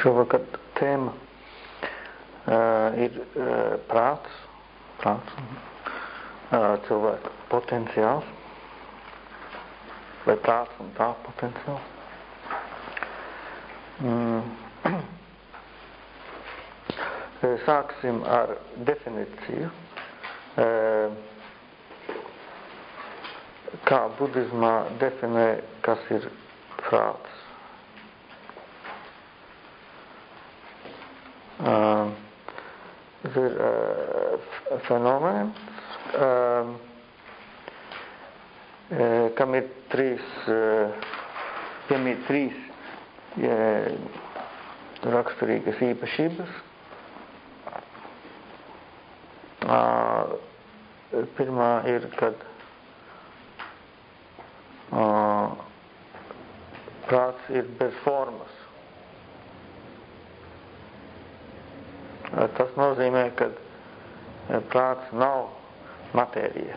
Šovakar tēma uh, ir uh, prāts, prāts uh, cilvēka potenciāls, vai prāts un tā potenciāls. Mm. Sāksim ar definīciju. Uh, kā budismā definē, kas ir prāts. Uh, tas ir uh, fenomens, uh, kam ir trīs, piemīt trīs raksturīgas īpašības. Formas. Tas nozīmē, ka prāts nav matērija.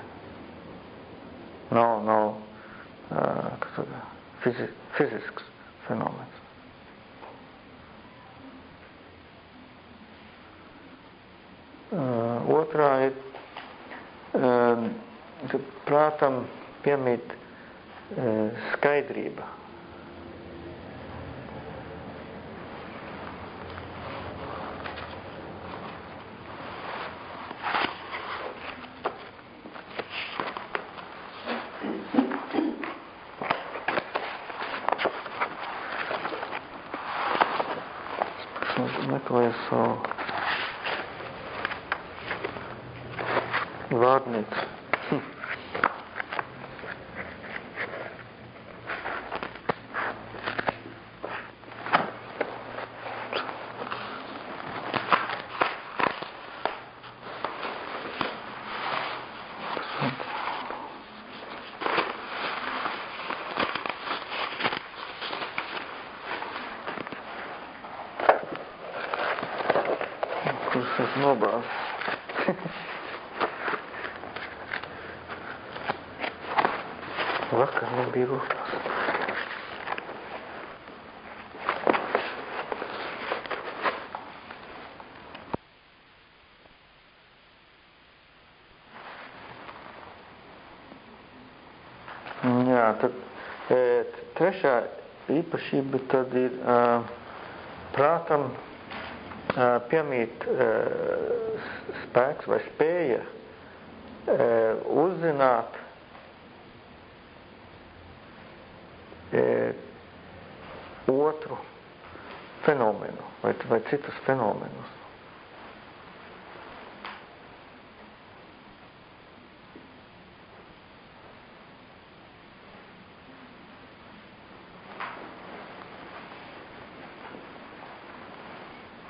Nav, nav tad, fizi, fizisks fenomens. Otrā ir, ka prātam piemīt skaidrība. meklēju savu vārnīcu. Kurš tas nobāz? Rokās. Jā, tad e, trešā īpašība tad ir uh, prātam uh, piemīt uh, spēks vai spēja uzzināt otru vai, vai citus fenomenus.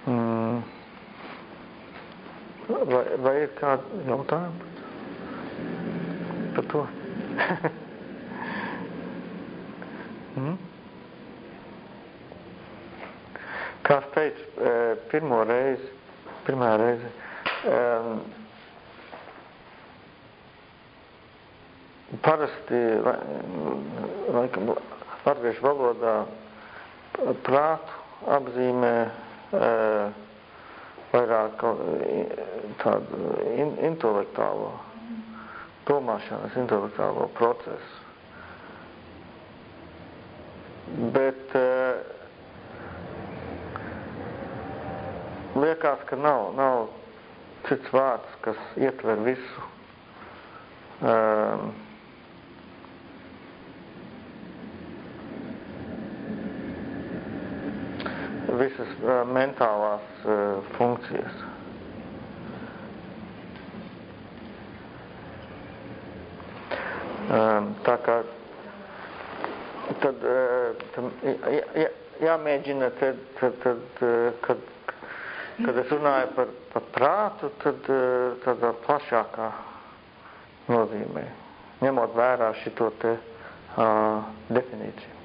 Mm. Vai, vai ir kādi jautājumi par to? mm? Kā es teicu, pirmo reizi, pirmā reize, um, parasti, laikam, latviešu valodā prātu apzīmē uh, vairāk tādu in, intelektuālo domāšanas, intelektuālo procesu. Bet uh, liekas, ka nav, nav cits vārds, kas ietver visu. Um, visas uh, mentālās uh, funkcijas. Um, tā kā tad, uh, tad jā, jā, jāmēģina, tad, tad, tad kad, kad es runāju par, par prātu, tad tādā plašākā nozīmē, ņemot vērā šito te uh, definīciju.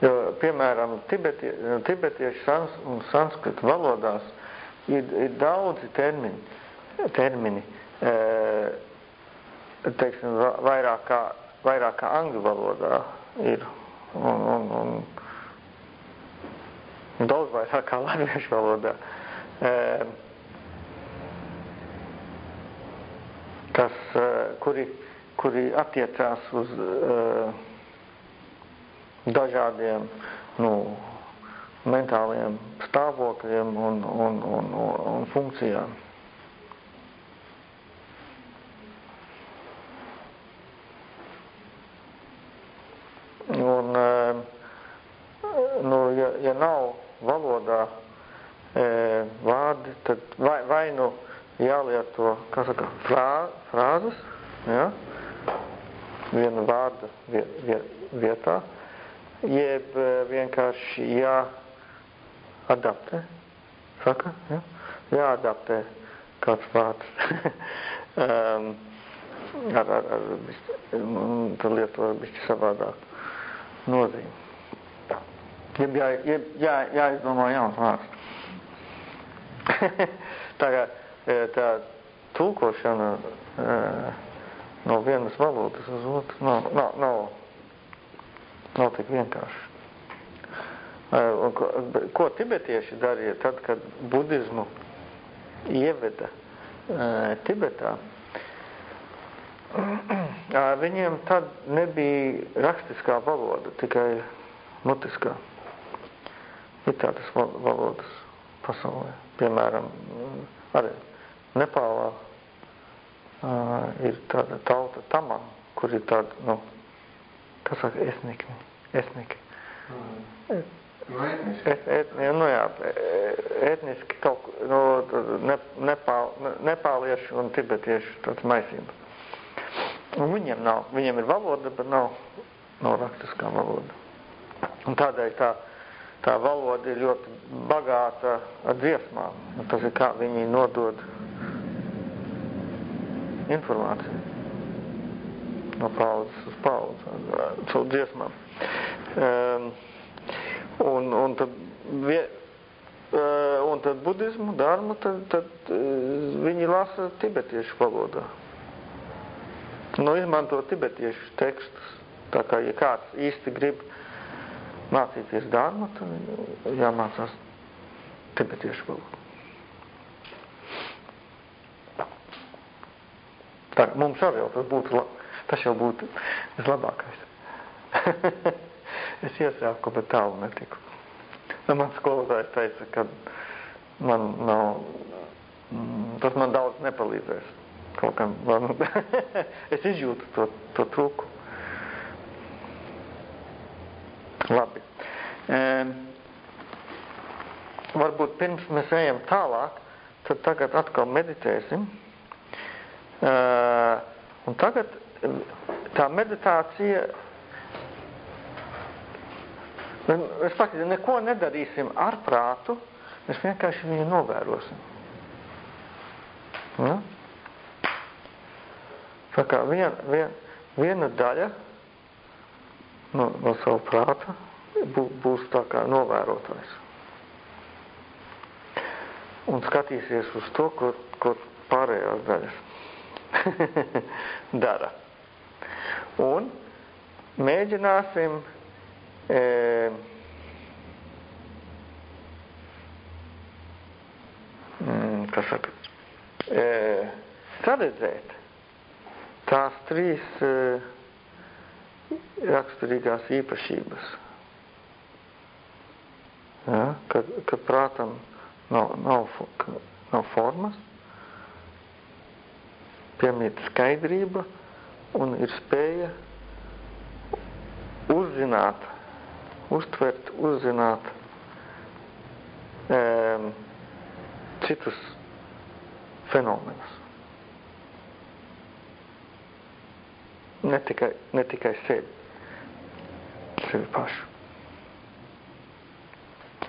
Jo, piemēram, tibeti, tibetiešu sans, un sanskritu valodās ir, ir daudzi termini, termini teiksim, vairāk kā, vairāk kā angļu valodā ir, un, un, un daudz vairāk kā latviešu valodā. Kas, kuri, kuri attiecās uz dažādiem nu, mentāliem stāvokļiem un, un, un, un, un funkcijām. Un, eh, nu, ja, ja nav valodā e, vārdi, tad vai, vai nu jālieto, kā saka, frā, frāzes, ja? viena vārda vietā, jeb vienkārši jā, adaptē, saka, ja? jāadaptē kāds vārds. um, ar, ar, ar bišķi, tad lieto bišķi savādāk nozīmi. Jeb jā, jeb, jā, jāizdomā jauns vārds. tā kā tā tulkošana no vienas valodas uz otru nav, nav, nav, nav tik vienkārši. Un ko, tibetieši darīja tad, kad budismu ieveda Tibetā? Viņiem tad nebija rakstiskā valoda, tikai mutiskā. Ir tādas valodas pasaulē. Piemēram, arī Nepālā ir tāda tauta tamā, kur ir tāda, nu, kas saka, esniki. esniki. Mm. Nu, etniski. Et, et, nu jā, etniski kaut nu, ne, nepāl, nepālieši un tibetieši tāds maisība. Un viņiem nav, viņiem ir valoda, bet nav, nav rakstiskā valoda. Un tādēļ tā, tā valoda ir ļoti bagāta ar dziesmām. Un tas ir kā viņi nodod informāciju no paudzes uz paudzi, caur dziesmām. Um, Un, un, tad, vie, un tad budismu, dārmu, tad, tad viņi lasa tibetiešu valodā. Nu, izmanto tibetiešu tekstus. Tā kā, ja kāds īsti grib mācīties dārmu, tad jāmācās tibetiešu valodu. Tā, mums arī tas būtu, tas jau būtu vislabākais. Es iesāku, bet tālu netiku. Nu, man skolotājs teica, ka man nav, mm, tas man daudz nepalīdzēs. Kaut kā, man, es izjūtu to, to trūku. Labi. E, varbūt pirms mēs ejam tālāk, tad tagad atkal meditēsim. Un tagad tā meditācija Mēs faktiski neko nedarīsim ar prātu, mēs vienkārši viņu novērosim. Ja? Tā kā vien, vien, viena daļa no, no savu prāta bū, būs tā kā novērotājs. Un skatīsies uz to, kur, kur pārējās daļas dara. Un mēģināsim e, kas saka, e, saredzēt tās trīs e, raksturīgās īpašības. Ja, kad, kad prātam nav, nav, nav formas, piemīt skaidrība un ir spēja uzzināt uztvert, uzzināt um, citus fenomenus. Ne tikai, ne tikai sevi, sevi pašu.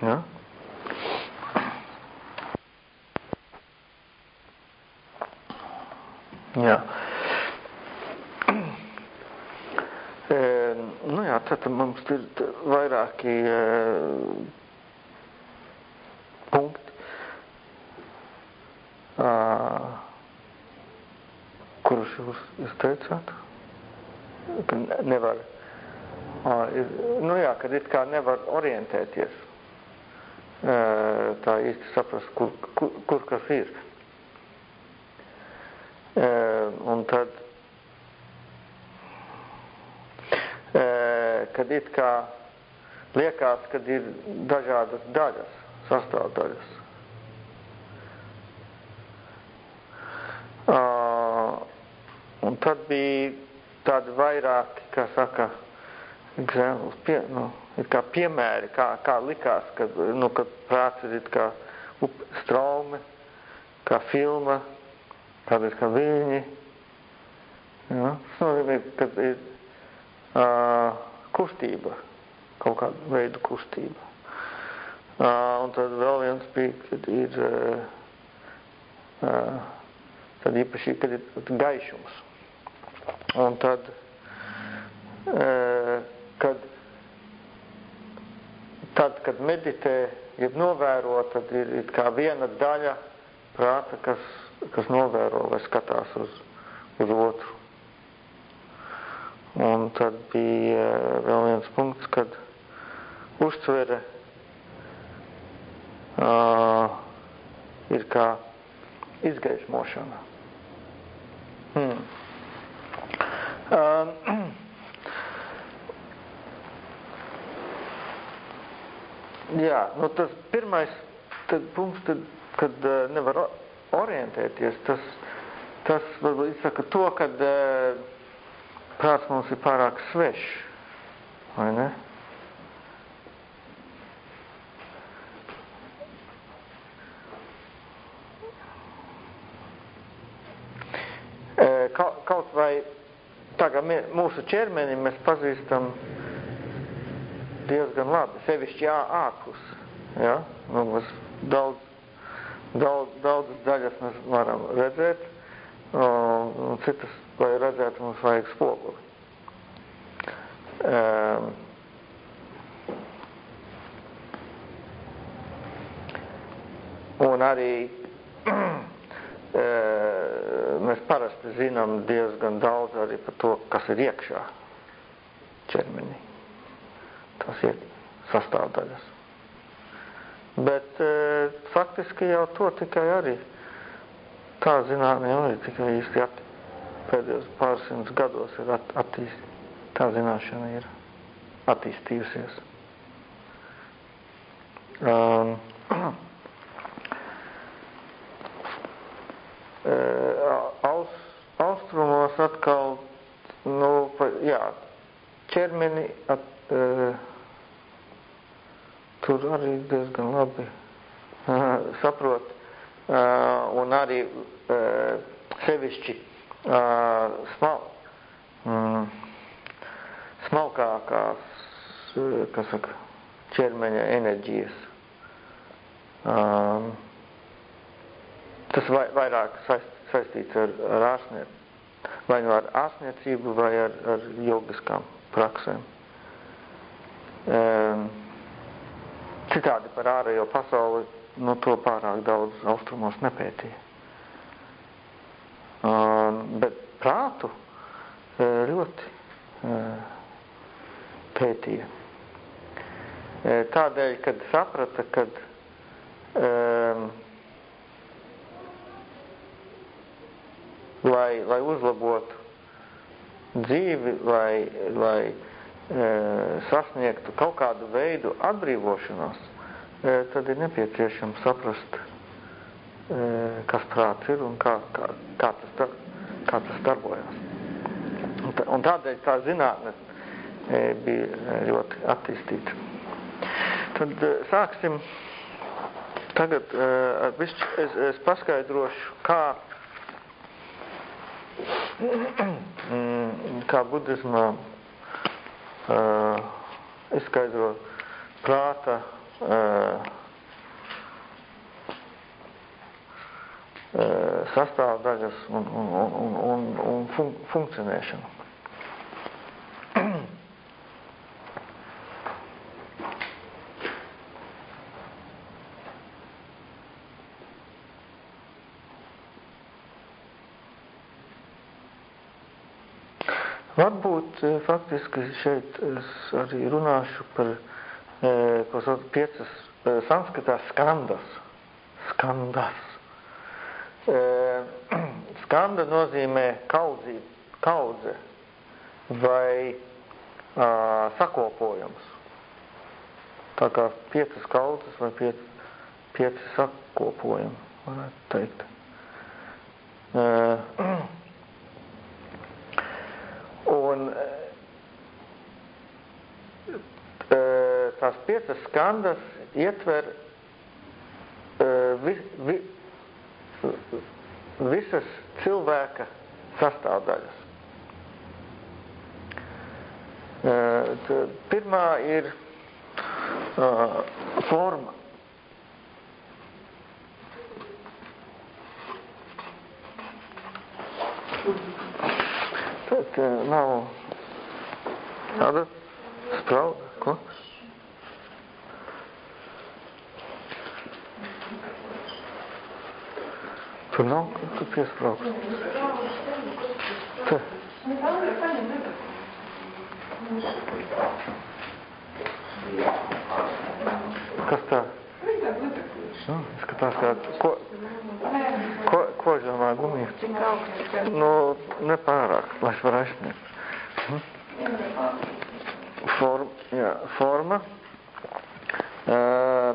Ja? Jā. E, nu jā, tad mums ir vairāki e, punkti, a, kurus jūs, jūs teicāt, ka nevar, a, ir, nu jā, kad it kā nevar orientēties, e, tā īsti saprast, kur, kur, kur kas ir. It kā liekas, kad ir dažādas daļas, sastāvdaļas. Un tad bija tādi vairāki, kā saka, examples, pie, nu, ir kā piemēri, kā, kā likās, kad, nu, kad prāts ir kā up, straume, kā filma, kāda ir kā viļņi. Ja? Tas nozīmē, kad ir uh, kustība, kaut kāda veida kustība. Uh, un tad vēl viens bija, kad ir uh, uh, tad īpaši, kad ir gaišums. Un tad, kad tad, kad meditē, jeb novēro, tad ir, ir kā viena daļa prāta, kas, kas novēro vai skatās uz, uz otru. Un tad bija vēl viens punkts, kad uztvere uh, ir kā izgaismošana. Hmm. Um, Jā, nu tas pirmais tad punkts, tad, kad uh, nevar orientēties, tas, tas varbūt izsaka to, ka uh, prāts mums ir pārāk svešs, vai ne? Kaut, vai tagad mūsu ķermeni mēs pazīstam diezgan labi, sevišķi jā, ārpus. Ja? Nu, mēs daudz, daudz, daudzas daļas mēs varam redzēt, un citas, lai redzētu, mums vajag spoguli. Um, un arī mēs parasti zinām diezgan daudz arī par to, kas ir iekšā ķermenī tas ir sastāvdaļas. Bet e, faktiski jau to tikai arī tā zinātne jau ir tikai īsti at, pēdējos pārsimts gados ir at, attīst, tā zināšana ir attīstījusies. Um, Aus, austrumos atkal, nu, pa, jā, ķermeni at, uh, tur arī diezgan labi uh, saprot. Uh, un arī uh, sevišķi smal, mm, smalkākās, kas saka, ķermeņa enerģijas. Um, tas vai, vairāk saist, saistīts ar, ar ārsniecību, vai nu ar ārsniecību, vai ar, ar jogiskām praksēm. Um, Citādi par ārējo pasauli nu, to pārāk daudz austrumos nepētīja. Bet prātu ļoti pētīja. Tādēļ, kad saprata, kad lai, lai uzlabotu dzīvi, lai, lai sasniegtu kaut kādu veidu atbrīvošanos, tad ir nepieciešams saprast, kas prāts ir un kā, kā, kā, tas, kā tas darbojas. Un tādēļ tā zinātne bija ļoti attīstīta. Tad sāksim tagad, es, es paskaidrošu, kā, kā budismā uh, izskaidro prāta uh, sastāvdaļas un, un, un, un, un fun funkcionēšanu. Varbūt eh, faktiski šeit es arī runāšu par, eh, ko sauc piecas sanskritā skandas. Skandas. Skanda nozīmē kaudzī, kaudze vai uh, sakopojums. Tā kā piecas kaudzes vai pieci, pieci sakopojumi, varētu teikt. Uh, Un tās piecas skandas ietver vi, vi, visas cilvēka sastāvdaļas. Pirmā ir forma. Tad nav tāda sprauda, ko? Tur nav, kur piespraugs. Te. Kas tā? Nu, skatās kā, ko, ko, kožamā gumija. Nu, nepārāk, lai es varu aizsniegt. Hm? Form, jā, forma. Uh,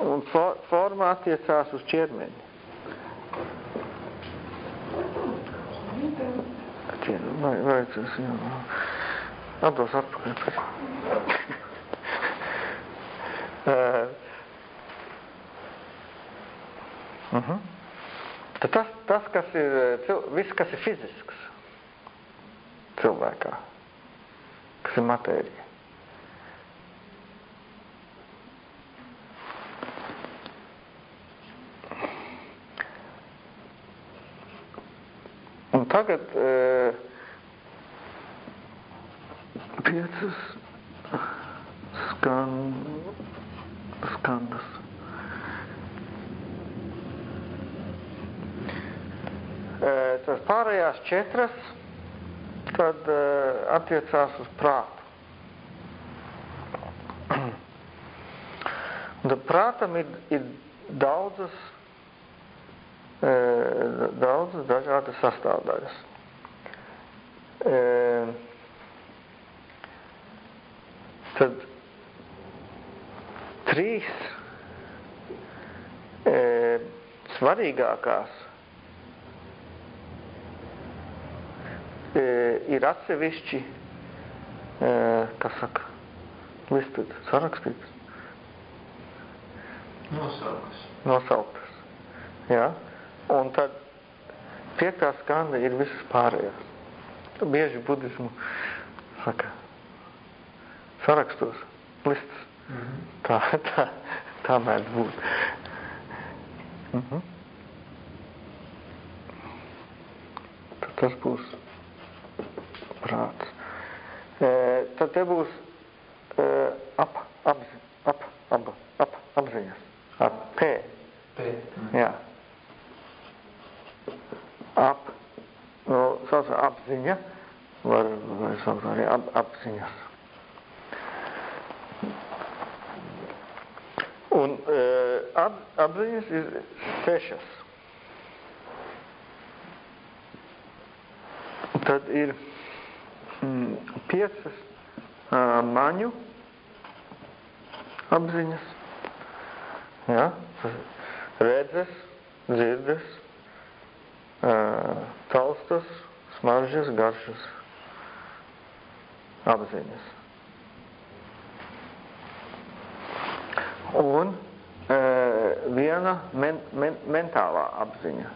un for, forma attiecās uz ķermeni. Vai, vai tas, jā, atdos atpakaļ. uh, uh -huh. Tad tas, tas, kas ir, viss, kas ir fizisks cilvēkā, kas ir matērija. Un tagad e, piecas skan, skandas. E, tas pārējās četras tad e, attiecās uz prātu. Un tad prātam ir, ir daudzas daudzas dažādas sastāvdaļas. Tad trīs svarīgākās ir atsevišķi, kas saka, listed, sarakstītas. Nosauktas. Nosauktas. Jā. Tad piektā skanda ir visas pārējās. Bieži budismu saka, sarakstos, lists. Mm -hmm. Tā, tā, tā mēdz būt. Mm -hmm. Tad tas būs prāts. E, tad te būs e, ap, apzi, ap, ap, ap, apziņas. Ap, P. P. Mm. Jā ap, sauc apziņa, var, var saukt arī ap, apziņas. Un e, ap, apziņas ir sešas. Tad ir mm, piecas uh, maņu apziņas, ja? redzes, dzirdes, taustas, smaržas, garšas, apziņas. Un e, viena men, men, mentālā apziņa.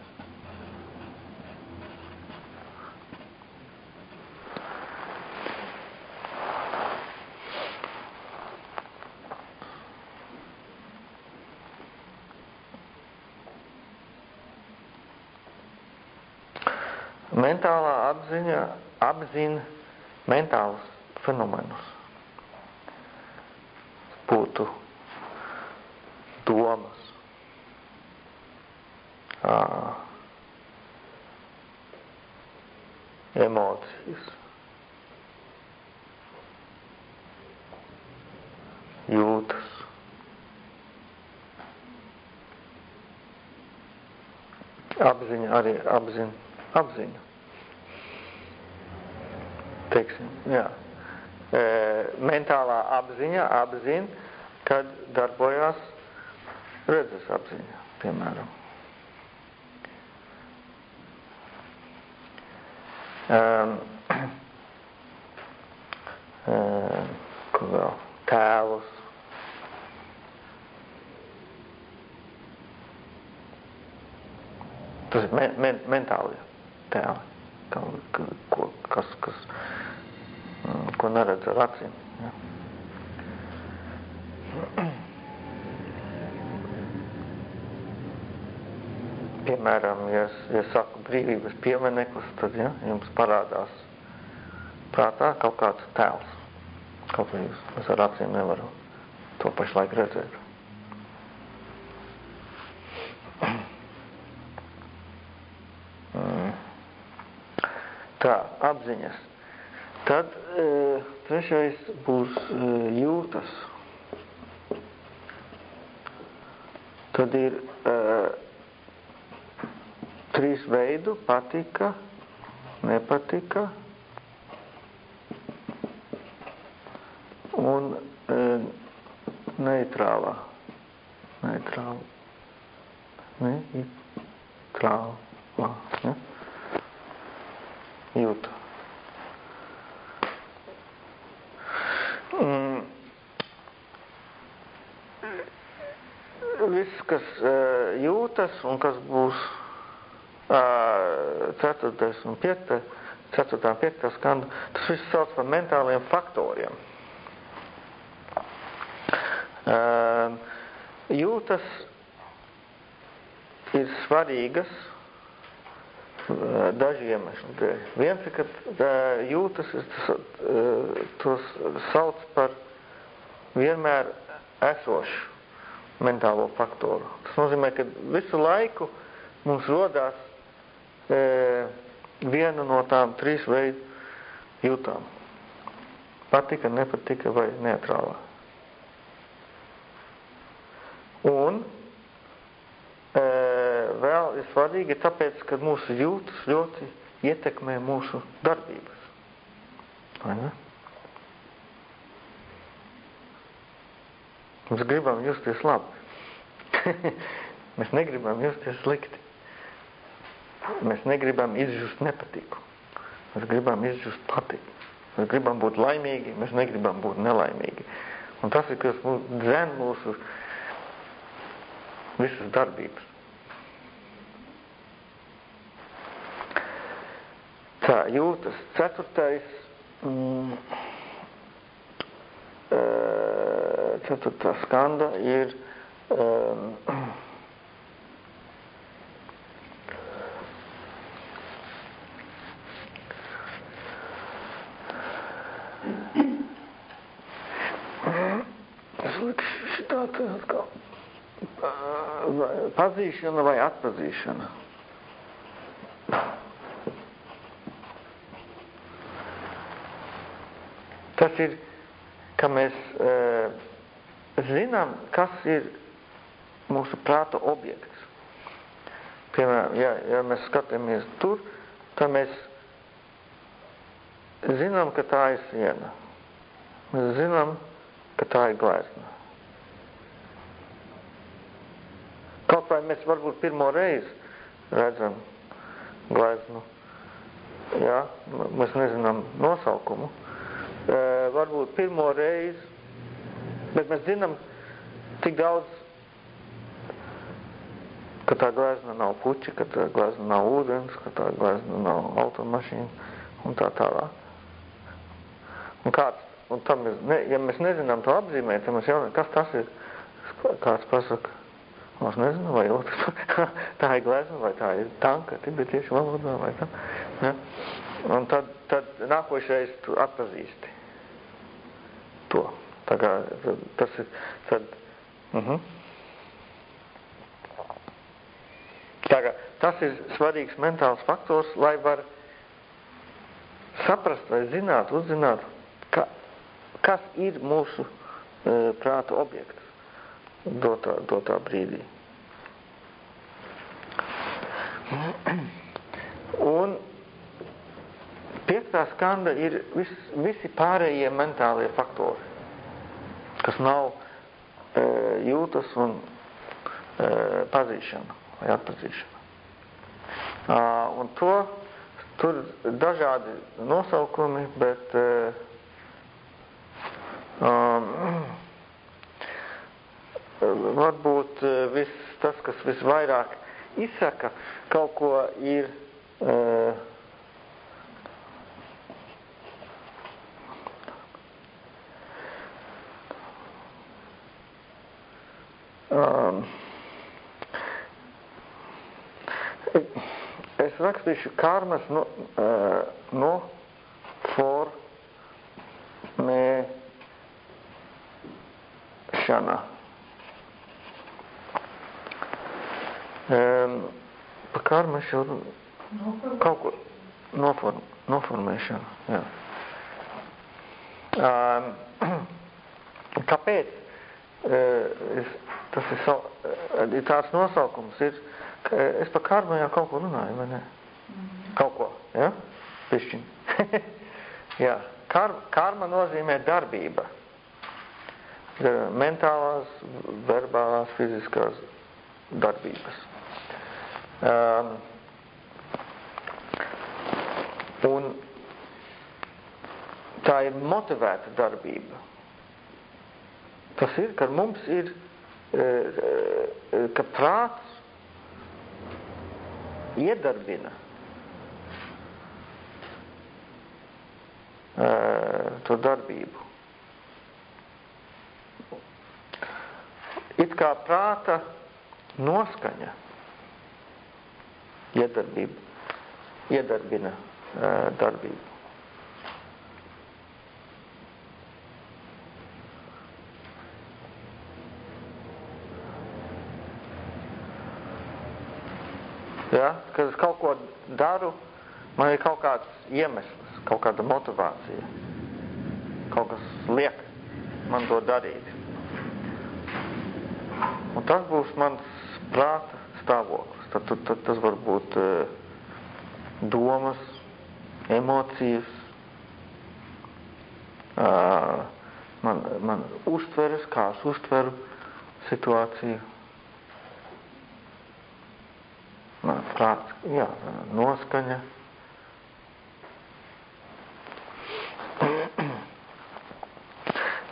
Mentālā apziņa apzina mentālus fenomenus. Būtu domas, emocijas, jūtas. Apziņa arī apziņa, apziņa. Teiksim, jā. E, mentālā apziņa apziņa, kad darbojās redzes apziņa, piemēram. Um, ko vēl? Tēlus. Tas ir men, men, mentāli tēli, ka, ko, kas, kas, mm, ko neredz ar acīm. Ja. Piemēram, ja saku brīvības piemineklis, tad ja, jums parādās prātā kaut kāds tēls. Kaut vai jūs, es ar acīm nevaru to pašlaik redzēt. Mm. Tā, apziņas. Tad e, trešais būs e, jūtas. Tad ir e, trīs veidu - patika, nepatika un e, neitrālā. Neitrāla. Neitrālā. Ne? Jūta. Mm. Viss, kas uh, jūtas un kas būs uh, 4. un 5. 4. un 5. skanda, tas viss sauc par mentāliem faktoriem. Jūtas ir svarīgas daži iemesli dēļ. Viens ir, ka jūtas tos sauc par vienmēr esošu mentālo faktoru. Tas nozīmē, ka visu laiku mums rodās viena no tām trīs veidu jūtām. Patika, nepatika vai neutrālā. Un e, vēl ir svarīgi tāpēc, ka mūsu jūtas ļoti ietekmē mūsu darbības. Vai ne? Mēs gribam justies labi. Mēs negribam justies slikti. Mēs negribam izjust nepatiku. Mēs gribam izjust patiku. Mēs gribam būt laimīgi, mēs negribam būt nelaimīgi. Un tas ir, kas mūs dzen mūsu visas darbības. Tā jūtas ceturtais, mm, ceturtā skanda ir um, es likšu te atkal pazīšana vai atpazīšana. Tas ir, ka mēs e, zinām, kas ir mūsu prāta objekts. Piemēram, ja, ja mēs skatāmies tur, tad mēs zinām, ka tā ir siena. Mēs zinām, ka tā ir glezna. Kaut vai mēs varbūt pirmo reizi redzam gleznu. Jā, mēs nezinām nosaukumu varbūt pirmo reizi, bet mēs zinām tik daudz, ka tā glezna nav puķi, ka tā glezna nav ūdens, ka tā glezna nav automašīna un tā tālāk. Un kāds, un tam mēs, ne, ja mēs nezinām to apzīmēt, tad mēs jau, kas tas ir, kāds pasaka, es nezinu, vai tā ir glezna, vai tā ir tanka, tibetiešu valodā, vai tā. Ja? Un tad, tad nākošais tu atpazīsti to. Tā kā tas ir, tad, uh mhm. -huh. tā kā tas ir svarīgs mentāls faktors, lai var saprast vai zināt, uzzināt, ka, kas ir mūsu e, prāta objekts dotā, dotā brīdī. Un piektā skanda ir vis, visi pārējie mentālie faktori, kas nav e, jūtas un e, pazīšana vai atpazīšana. Uh, un to, tur dažādi nosaukumi, bet uh, um, varbūt viss tas, kas visvairāk izsaka kaut ko ir uh, um, es rakstīšu karmas no, uh, no formēšana. Um, es jau kaut ko noform, noformēšana, jā. Um, kāpēc? Es, tas ir, so, uh, tāds nosaukums ir, ka es pa karmu jau kaut ko runāju, vai ne? Kaut ko, ja? Pišķiņ. jā. Kar, karma nozīmē darbība. Mentālās, verbālās, fiziskās darbības. Um, un tā ir motivēta darbība. Tas ir, ka mums ir, e, e, ka prāts iedarbina e, to darbību. It kā prāta noskaņa iedarbība, iedarbina darbību. Ja? Kad es kaut ko daru, man ir kaut kāds iemesls, kaut kāda motivācija. Kaut kas liek man to darīt. Un tas būs mans prāta stāvoklis. Tad, tad, tad tas var būt uh, domas, emocijas, man, man uztveres, kā es uztveru situāciju. prāts, jā, noskaņa.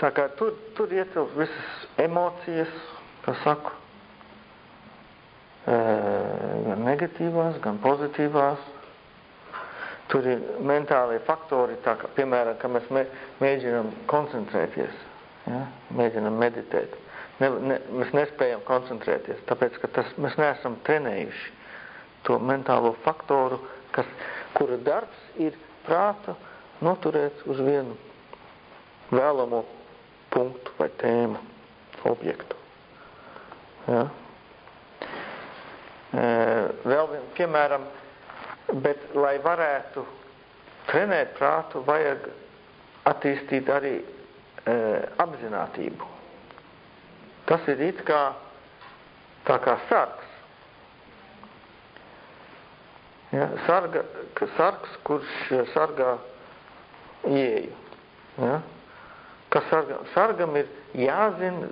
Tā kā tur, tur ietilpst visas emocijas, kā saku, gan negatīvās, gan pozitīvās. Tur ir mentālie faktori, tā kā, piemēram, ka mēs mē, mēģinam koncentrēties, ja? mēģinam meditēt. Ne, ne, mēs nespējam koncentrēties, tāpēc, ka tas, mēs neesam trenējuši to mentālo faktoru, kas, kura darbs ir prāta noturēt uz vienu vēlamo punktu vai tēmu, objektu. Ja? Vēl piemēram, bet, lai varētu trenēt prātu, vajag attīstīt arī apzinātību. Tas ir it kā tā kā sargs. Ja, sarga, sargs, kurš sargā ieju. Ja? Kas sarga, sargam ir jāzina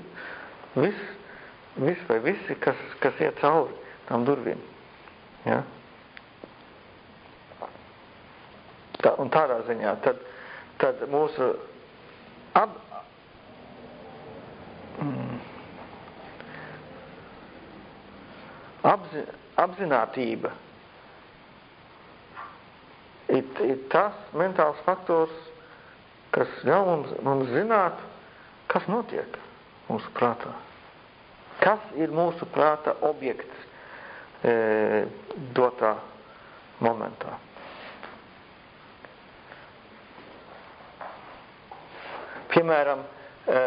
viss, vis vai visi, kas, kas iet cauri tam durvīm. Ja? Tā, un tādā ziņā tad, tad mūsu ap, mm, apzi, apzinātība ir, ir tas mentāls faktors, kas ļauj mums, mums zināt, kas notiek mūsu prātā. Kas ir mūsu prāta objekts e, dotā momentā. Piemēram, e,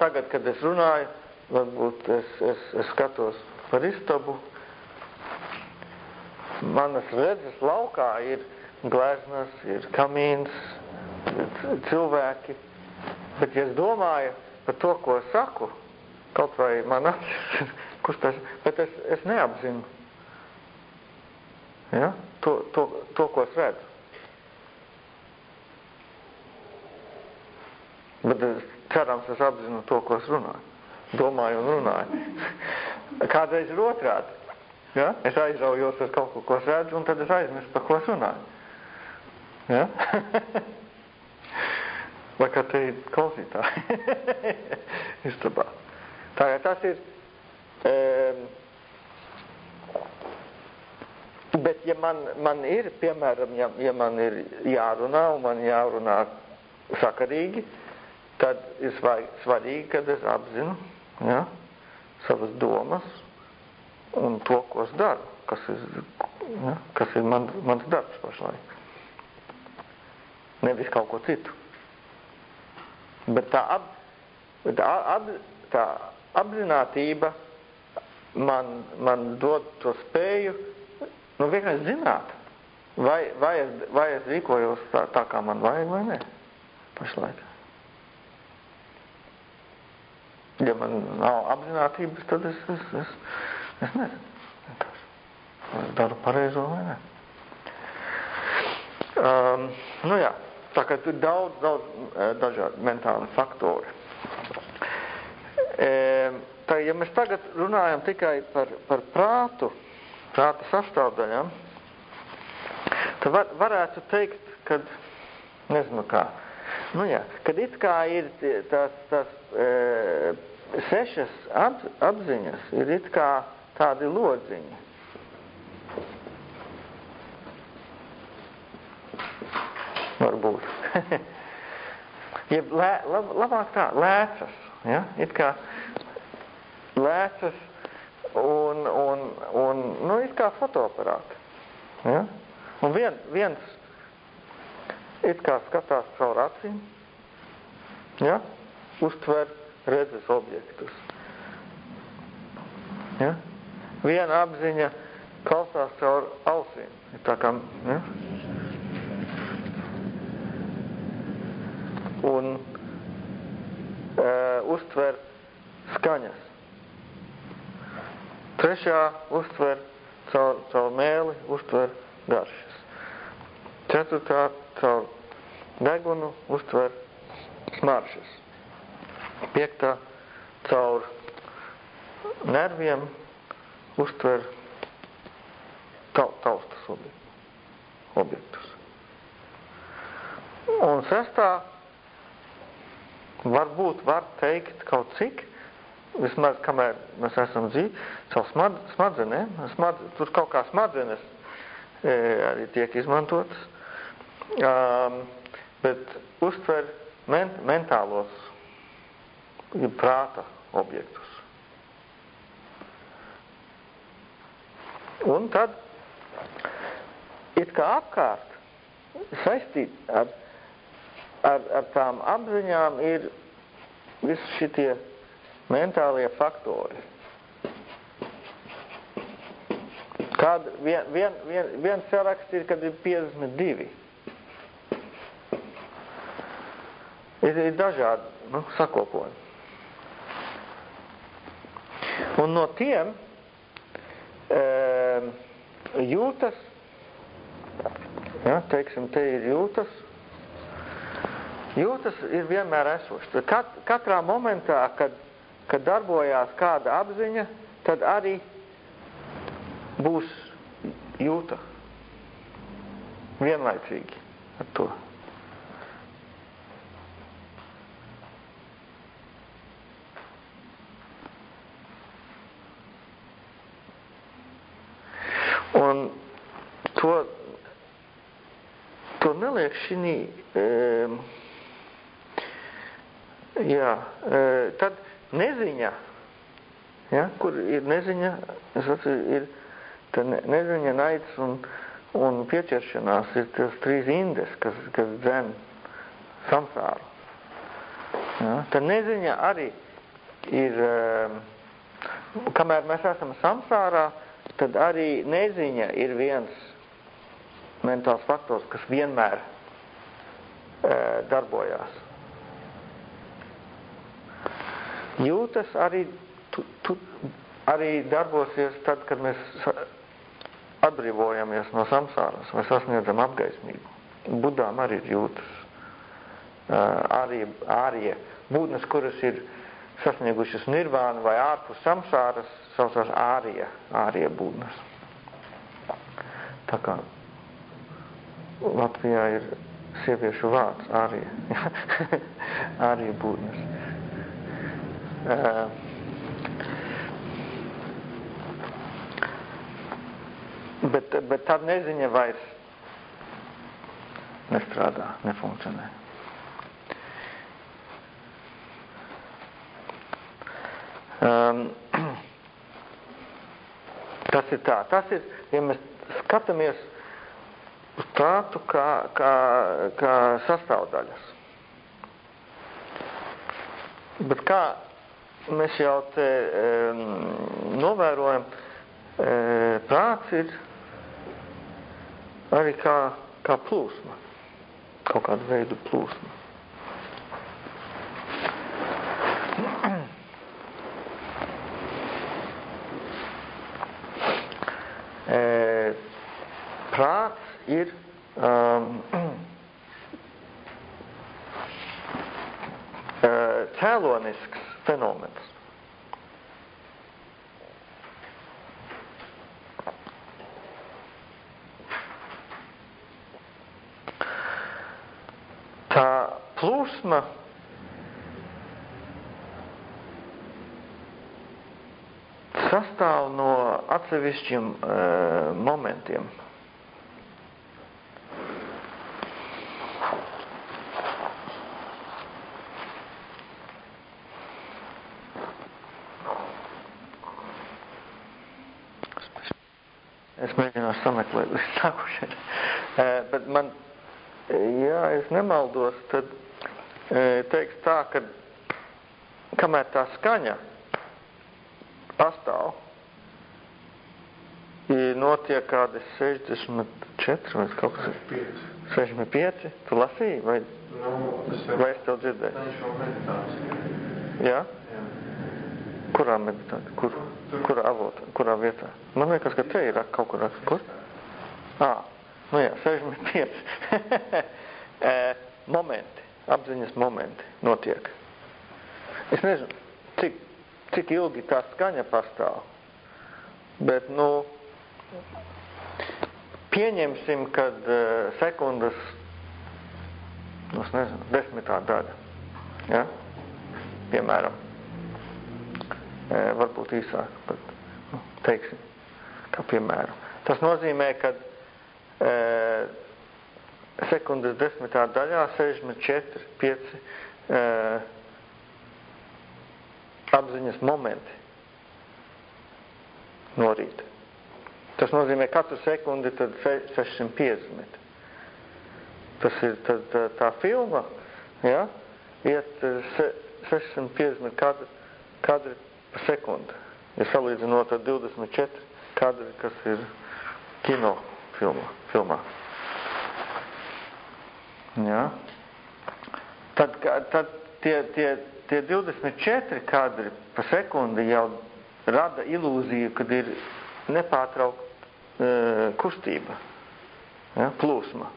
tagad, kad es runāju, varbūt es, es, es skatos par istabu, manas redzes laukā ir gleznas, ir kamīns, ir cilvēki. Bet, ja es domāju par to, ko es saku, kaut vai man acis kustās, bet es, es neapzinu ja? to, to, to, ko es redzu. Bet cerams, es apzinu to, ko es runāju. Domāju un runāju. Kādreiz ir otrādi. Ja? Es aizraujos ar kaut ko, ko es redzu, un tad es aizmirstu, par ko es runāju. Ja? Vai kā te ir klausītāji? Istabā. Tagad tas ir... Um, bet ja man, man ir, piemēram, ja, ja man ir jārunā, un man jārunā sakarīgi, tad ir svarīgi, kad es apzinu ja, savas domas un to, ko es daru, kas ir, ja, kas ir man, mans darbs pašlaik. Nevis kaut ko citu. Bet tā, ap, tā, ap, tā apzinātība man, man dod to spēju, nu vienkārši zināt, vai, vai, es, vai es rīkojos tā, tā, kā man vajag vai ne, pašlaik. Ja man nav apzinātības, tad es, es, es, es nezinu. Es daru pareizo vai ne. Um, nu jā, tā kā tur daudz, daudz eh, dažādi mentāli faktori. Um, tā, ja mēs tagad runājam tikai par, par prātu, prāta sastāvdaļām, tad var, varētu teikt, kad, nezinu kā, nu jā, kad it kā ir tās, tās e, sešas ap, apziņas ir it kā tādi lodziņi. Varbūt. Jeb lē, lab, labāk tā, lēcas. Ja? It kā lēcas un, un, un nu, it kā fotoaparāti. Ja? Un vien, viens it kā skatās caur acīm, ja? uztver redzes objektus. Ja? Viena apziņa klausās caur ausīm. Tā kā, ja? Un e, uztver Trešā uztver caur, caur mēli, uztver garšas. Ceturtā caur degunu uztver smaršas. Piektā caur nerviem uztver taustas objektus. Un sestā varbūt var teikt kaut cik, vismaz kamēr mēs esam dzīvi, savu smad, smadzenēm, smad, tur kaut kā smadzenes e, arī tiek izmantotas, um, bet uztver men, mentālos prāta objektus. Un tad it kā apkārt saistīt ar, ar, ar tām apziņām ir visi šitie mentālie faktori. Kāda, vien, vien, vien, viens saraksts ir, kad ir 52. Ir, ir dažādi nu, sakopojumi. Un no tiem e, jūtas, ja, teiksim, te ir jūtas, jūtas ir vienmēr esošs. Kat, katrā momentā, kad, kad darbojās kāda apziņa, tad arī būs jūta vienlaicīgi ar to. Un to, to neliek šī, e, jā, e, tad neziņa, ja, kur ir neziņa, es atceru, ir tā neziņa, naids un, un pieķeršanās, ir tas trīs indes, kas, kas dzen samsāru. Ja, tad neziņa arī ir, e, kamēr mēs esam samsārā, tad arī neziņa ir viens mentāls faktors, kas vienmēr e, darbojās. Jūtas arī, tu, tu, arī darbosies tad, kad mēs atbrīvojamies no samsāras vai sasniedzam apgaismību. Budām arī ir jūtas. Arī, arī būtnes, kuras ir sasniegušas nirvānu vai ārpus samsāras, saucās ārija, ārija būtnes. Tā kā Latvijā ir sieviešu vārds ārija, ārija būtnes. Bet, bet tā neziņa vairs nestrādā, nefunkcionē. Um, tas ir tā. Tas ir, ja mēs skatāmies uz prātu kā, kā, kā sastāvdaļas. Bet kā mēs jau te um, novērojam, e, prāts ir arī kā, kā plūsma, kaut kāda veida plūsma. e, prāts ir um, cēlonisks fenomens. Tā plūsma sastāv no atsevišķiem uh, momentiem. Es mēģināšu sameklēt līdz sākušai. Bet man, ja es nemaldos, tad teiks tā, ka kamēr tā skaņa pastāv, notiek kādi 64 vai kaut kas 65. 65, tu lasīji vai, Nu, tas vai es tev dzirdēju? Jau. Jā? Jā. Kurā meditācija? Kur, kurā avotā? Kurā vietā? Man liekas, ka te ir kaut kur raksts. Kur? Ā, nu jā, 65. e, momenti, apziņas momenti notiek. Es nezinu, cik, cik ilgi tā skaņa pastāv, bet, nu, pieņemsim, kad uh, sekundas, nu, es nezinu, desmitā daļa, ja? piemēram, e, varbūt īsāk, bet, nu, teiksim, kā piemēram. Tas nozīmē, ka e, sekundes desmitā daļā 64, 5 e, apziņas momenti no rīta. Tas nozīmē katru sekundi tad 650. Tas ir tad, tā, tā filma, ja, iet se, 650 kadri, kadri pa sekundi. Ja salīdzinot ar 24 kadri, kas ir kino filmā. filmā. Ja. Tad, tad tie, tie, tie 24 kadri pa sekundi jau rada ilūziju, kad ir nepārtraukt e, kustība, ja, plūsma.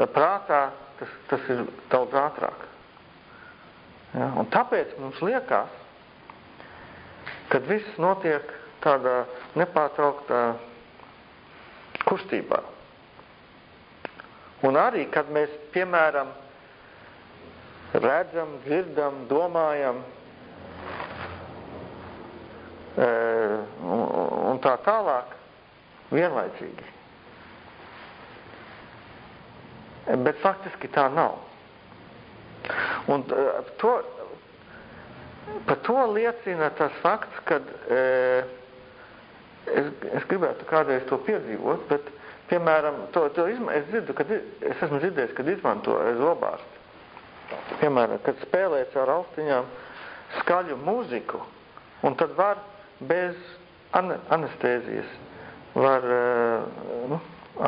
Prātā tas, tas ir daudz ātrāk. Ja, un tāpēc mums liekas, kad viss notiek tādā nepārtrauktā kustībā. Un arī, kad mēs, piemēram, redzam, dzirdam, domājam, e, un, tā tālāk, vienlaicīgi. Bet faktiski tā nav. Un to, par to liecina tas fakts, kad e, es, es gribētu kādreiz to piedzīvot, bet, piemēram, to, to izma, es, dzirdu, kad, es esmu dzirdējis, kad izmanto zobārsti. Piemēram, kad spēlē caur austiņām skaļu mūziku, un tad var bez an anestēzijas var uh, nu,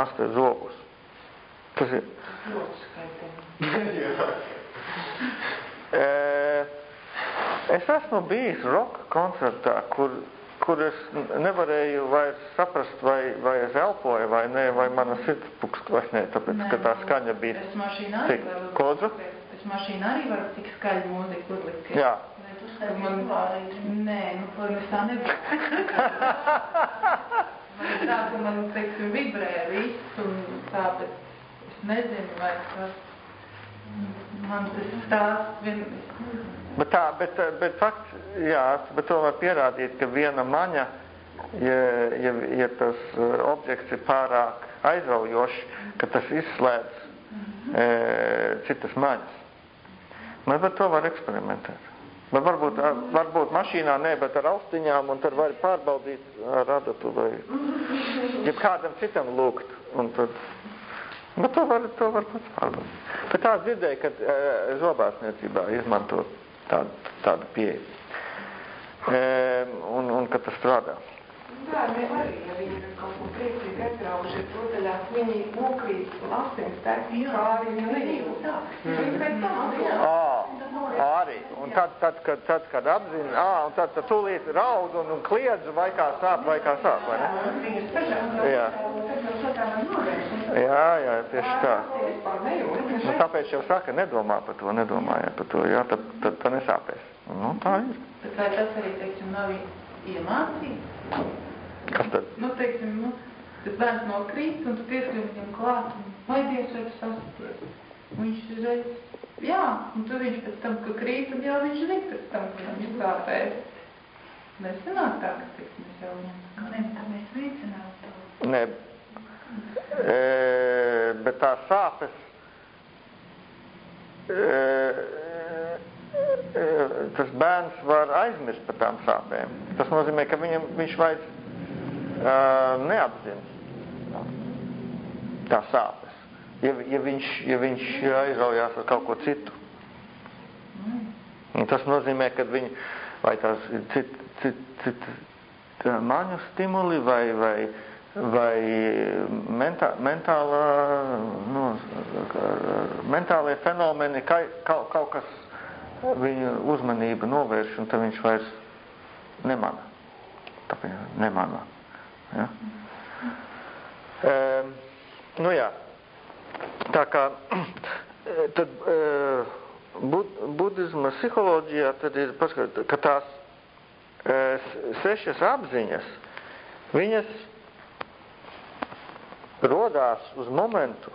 astēt zobus. Tas ir. Uh, es esmu bijis roka koncertā, kur, kur es nevarēju vairs saprast, vai, vai es elpoju vai nē, vai mana sirds pukst vai nē, tāpēc, nē, ka tā skaņa bija. Varu. Kodzu? Es mašīnā arī varu tik skaļu mūziku uzlikt. Jā. Man, nē, nu, protams, tā nebija. man tā, ka man, teiksim, vibrē viss un tā, bet es nezinu, vai tas, man tas stāsts vien, es nezinu. Bet tā, bet, bet fakts, jā, bet to var pierādīt, ka viena maņa, ja, ja, ja tas uh, objekts ir pārāk aizraujošs, ka tas izslēdz e, citas maņas. Bet par to var eksperimentēt. Bet varbūt, ar- varbūt mašīnā nē, bet ar austiņām, un tad var pārbaudīt ar adatu vai ja kādam citam lūgt. Un tad, bet to var, to var pats pārbaudīt. Bet tā es dzirdēju, ka e, zobārsniecībā izmanto tādu, tādu pieeju. E, un, un ka tas strādā. Bērniem arī, ja viņi ir kaut ko priecīgi aizraujuši rotaļās, viņi nokrīt asins tēks kāri, viņi nejūt. Viņi pēc tam. Ā, arī. Un tad, tad, kad, tad, kad apzina, ā, un tad, tad tūlīt raud un, un kliedz, vai kā sāp, vai kā sāp, vai ne? Jā. Jā, jā, tieši tā. Nu, tāpēc jau saka, nedomā par to, nedomājiet par to, jā, tad, tad, tad nesāpēs. Nu, tā ir. Bet vai tas arī, teiksim, nav iemācīts? Kas tad? Nu, teiksim, nu, tas bērns nokrīt, un tu pieskrieni viņam klāt, un vai Dievs, vai tu sasties? Un viņš uzreiz, jā, un tad viņš pēc tam, ka krīt, tad jau viņš zina pēc tam, ka viņš sāpēs. Nesanāk tā, ka, teiksim, es jau viņam sakām. Nē, tā mēs veicinām to. Nē, e, bet tā sāpes, e, e, tas bērns var aizmirst par tām sāpēm. Tas nozīmē, ka viņam, viņš vairs neapzina tā sāpes, ja, ja, viņš, ja viņš aizraujās ar kaut ko citu. Un tas nozīmē, ka viņi, vai tās cit, cit, cit, tā maņu stimuli vai, vai, vai mentā, mentālā, nu, mentālie fenomeni, ka, kaut, kaut kas viņu uzmanību novērš, un tad viņš vairs nemana. Tāpēc nemana. Ja? E, nu jā, tā kā tad e, bud, budisma psiholoģijā tad ir paskat, ka tās e, sešas apziņas, viņas rodās uz momentu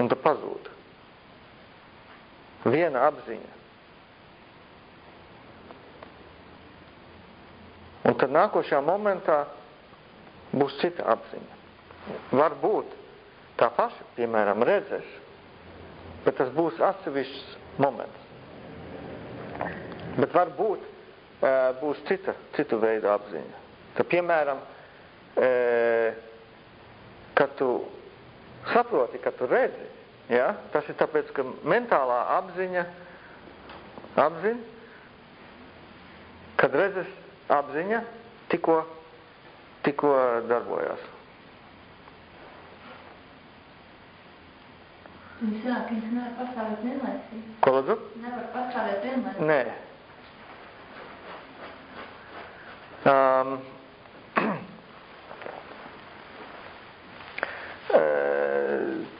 un tad pazūd. Viena apziņa. Un tad nākošajā momentā būs cita apziņa. Varbūt tā paša, piemēram, redzēs, bet tas būs atsevišķs moments. Bet varbūt e, būs cita, citu veidu apziņa. Tad, piemēram, e, kad tu saproti, ka tu redzi, ja, tas ir tāpēc, ka mentālā apziņa apziņa, kad redzes apziņa tikko, tikko darbojās. Viņš sāk, viņš nevar pastāvēt vienlaicīgi. Ko lūdzu? Nevar pastāvēt vienlaicīgi. Nē. Um, eh,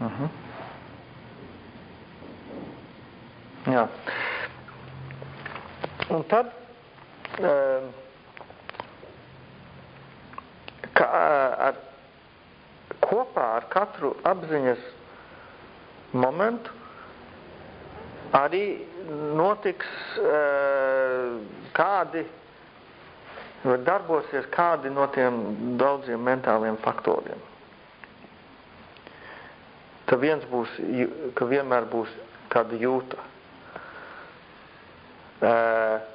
Mhm. Jā. Un tad ka, ar, kopā ar katru apziņas momentu arī notiks uh, kādi, darbosies kādi no tiem daudziem mentāliem faktoriem. Ka viens būs, ka vienmēr būs kāda jūta. Uh,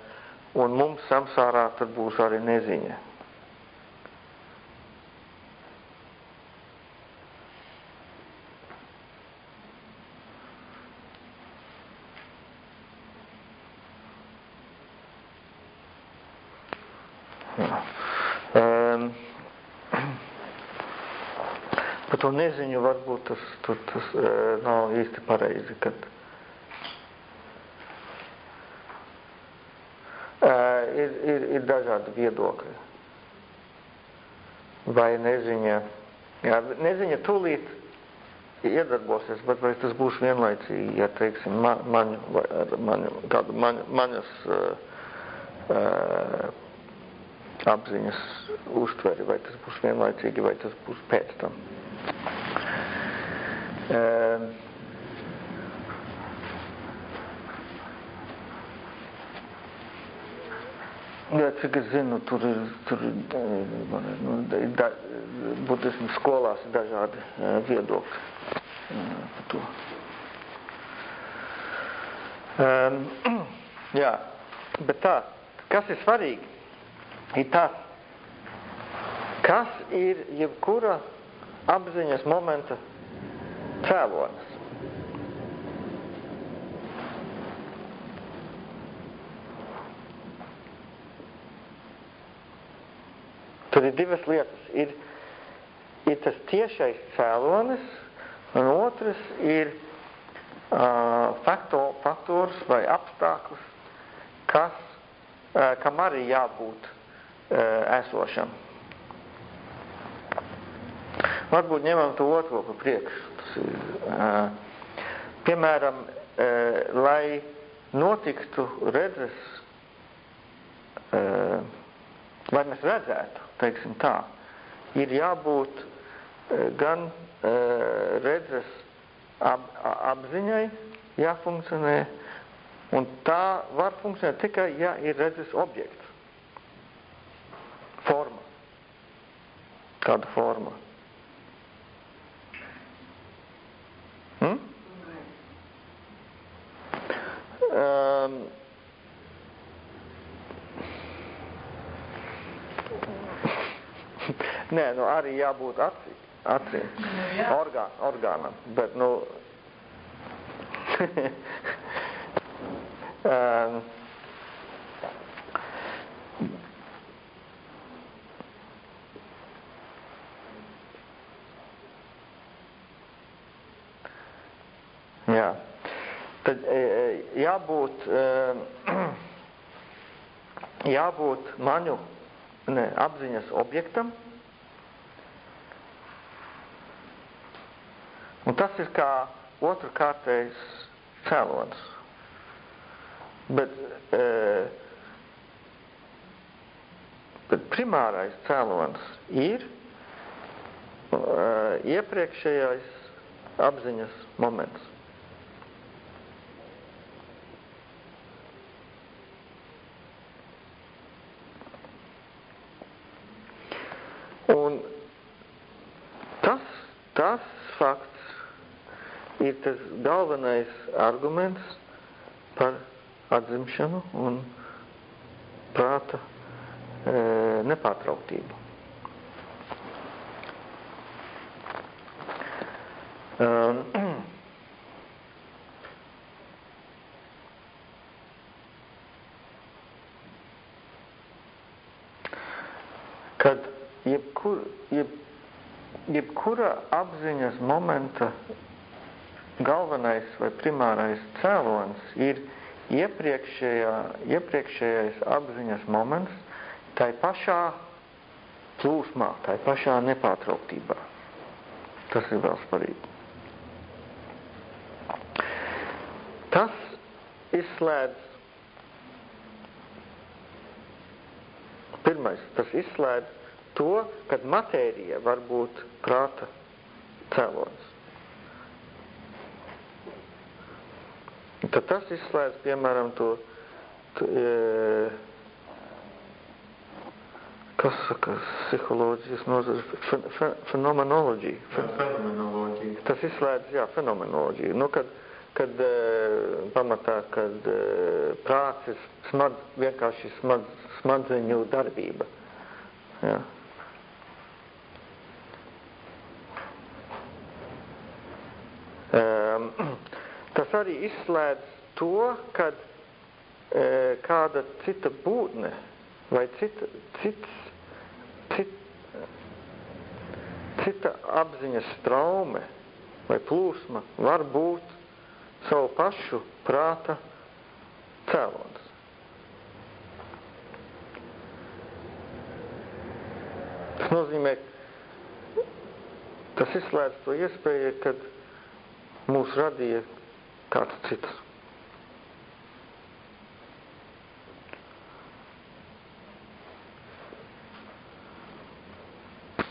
un mums samsārā tad būs arī neziņa. Um, par to neziņu varbūt tas, tas, tas nav īsti pareizi, kad ir, dažādi viedokļi. Vai neziņa, jā, neziņa tūlīt iedarbosies, bet vai tas būs vienlaicīgi, ja, teiksim, ma, maņu, vai ar maņu, kādu maņu, maņas uh, uh, apziņas uztveri, vai tas būs vienlaicīgi, vai tas būs pēc tam. Uh, Jā, cik es zinu, tur ir, tur ir, nu, da, budismu skolās ir dažādi viedokļi par to. Jā, bet tā, kas ir svarīgi, ir tas, kas ir jebkura apziņas momenta cēlonis. Tur ir divas lietas. Ir, ir tas tiešais cēlonis, un otrs ir uh, faktor, faktors vai apstākļus, kas, uh, kam arī jābūt uh, esošam. Varbūt ņemam to otro pa priekšu. Tas ir, uh, piemēram, uh, lai notiktu redzes, uh, lai mēs redzētu, teiksim tā, ir jābūt gan redzes ap, apziņai jāfunkcionē, un tā var funkcionēt tikai, ja ir redzes objekts. Forma. Kāda forma? Hmm? Um, Nē, nu arī jābūt acī, acīm, Nu, jā. orgā, orgānam, bet, nu, um, jā, tad e, e, jābūt, e, jābūt maņu, ne, apziņas objektam, tas ir kā otrkārtējs cēlonis. Bet, e, bet primārais cēlonis ir e, iepriekšējais apziņas moments. Un tas, tas fakts ir tas galvenais arguments par atzimšanu un prāta e, nepārtrauktību. Um, kad jebkur, jeb, jebkura apziņas momenta galvenais vai primārais cēlonis ir iepriekšējā, iepriekšējais apziņas moments tai pašā plūsmā, tai pašā nepārtrauktībā. Tas ir vēl svarīgi. Tas izslēdz Pirmais, tas izslēdz to, kad matērija var būt prāta cēlonis. Tad tas izslēdz, piemēram, to, to e, kas saka, psiholoģijas nozars, fe, fe, fenomenoloģija. Fe, Fenomenoloģija. tas izslēdz, jā, fenomenoloģiju. Nu, kad, kad e, pamatā, kad e, prāts ir smad, vienkārši smad, smadzeņu darbība. Jā. Um, tas arī izslēdz to, kad e, kāda cita būtne vai cita, cits, cit, cita apziņas traume vai plūsma var būt savu pašu prāta cēlons. Tas nozīmē, tas izslēdz to iespēju, kad mūs radīja kāds cits.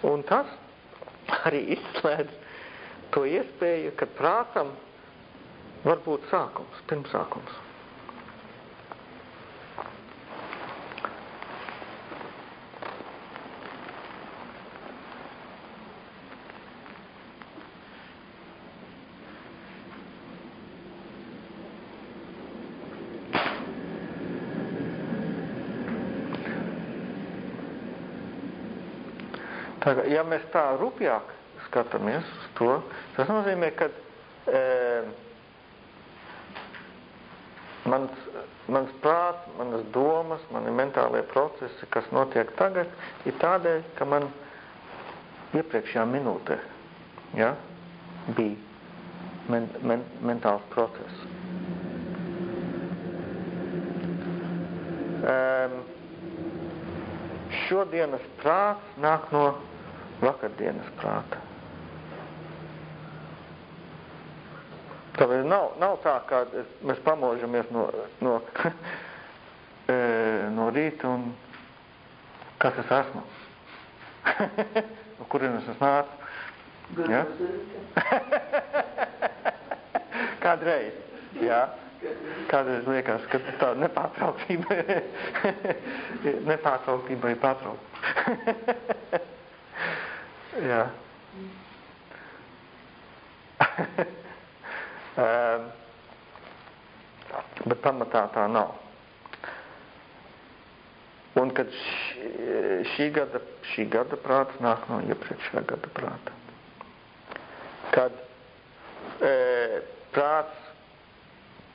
Un tas arī izslēdz to iespēju, ka prātam var būt sākums, pirmsākums. Tagad, ja mēs tā rupjāk skatāmies uz to, tas nozīmē, ka e, mans, mans prāts, manas domas, mani mentālie procesi, kas notiek tagad, ir tādēļ, ka man iepriekšējā minūtē ja, bija men, men, mentāls process. Um, šodienas prāts nāk no vakardienas prāta. Tāpēc nav, nav tā, kā mēs pamožamies no, no, no rīta un kas es esmu? no kurienes es nācu? Ja? Kādreiz, jā. Kādreiz liekas, ka tā nepārtrauktība, nepārtrauktība ir pārtraukta. Jā. um, bet pamatā tā nav. Un kad šī, šī, gada, šī gada prāts nāk no iepriekšējā gada prāta. Kad e, prāts,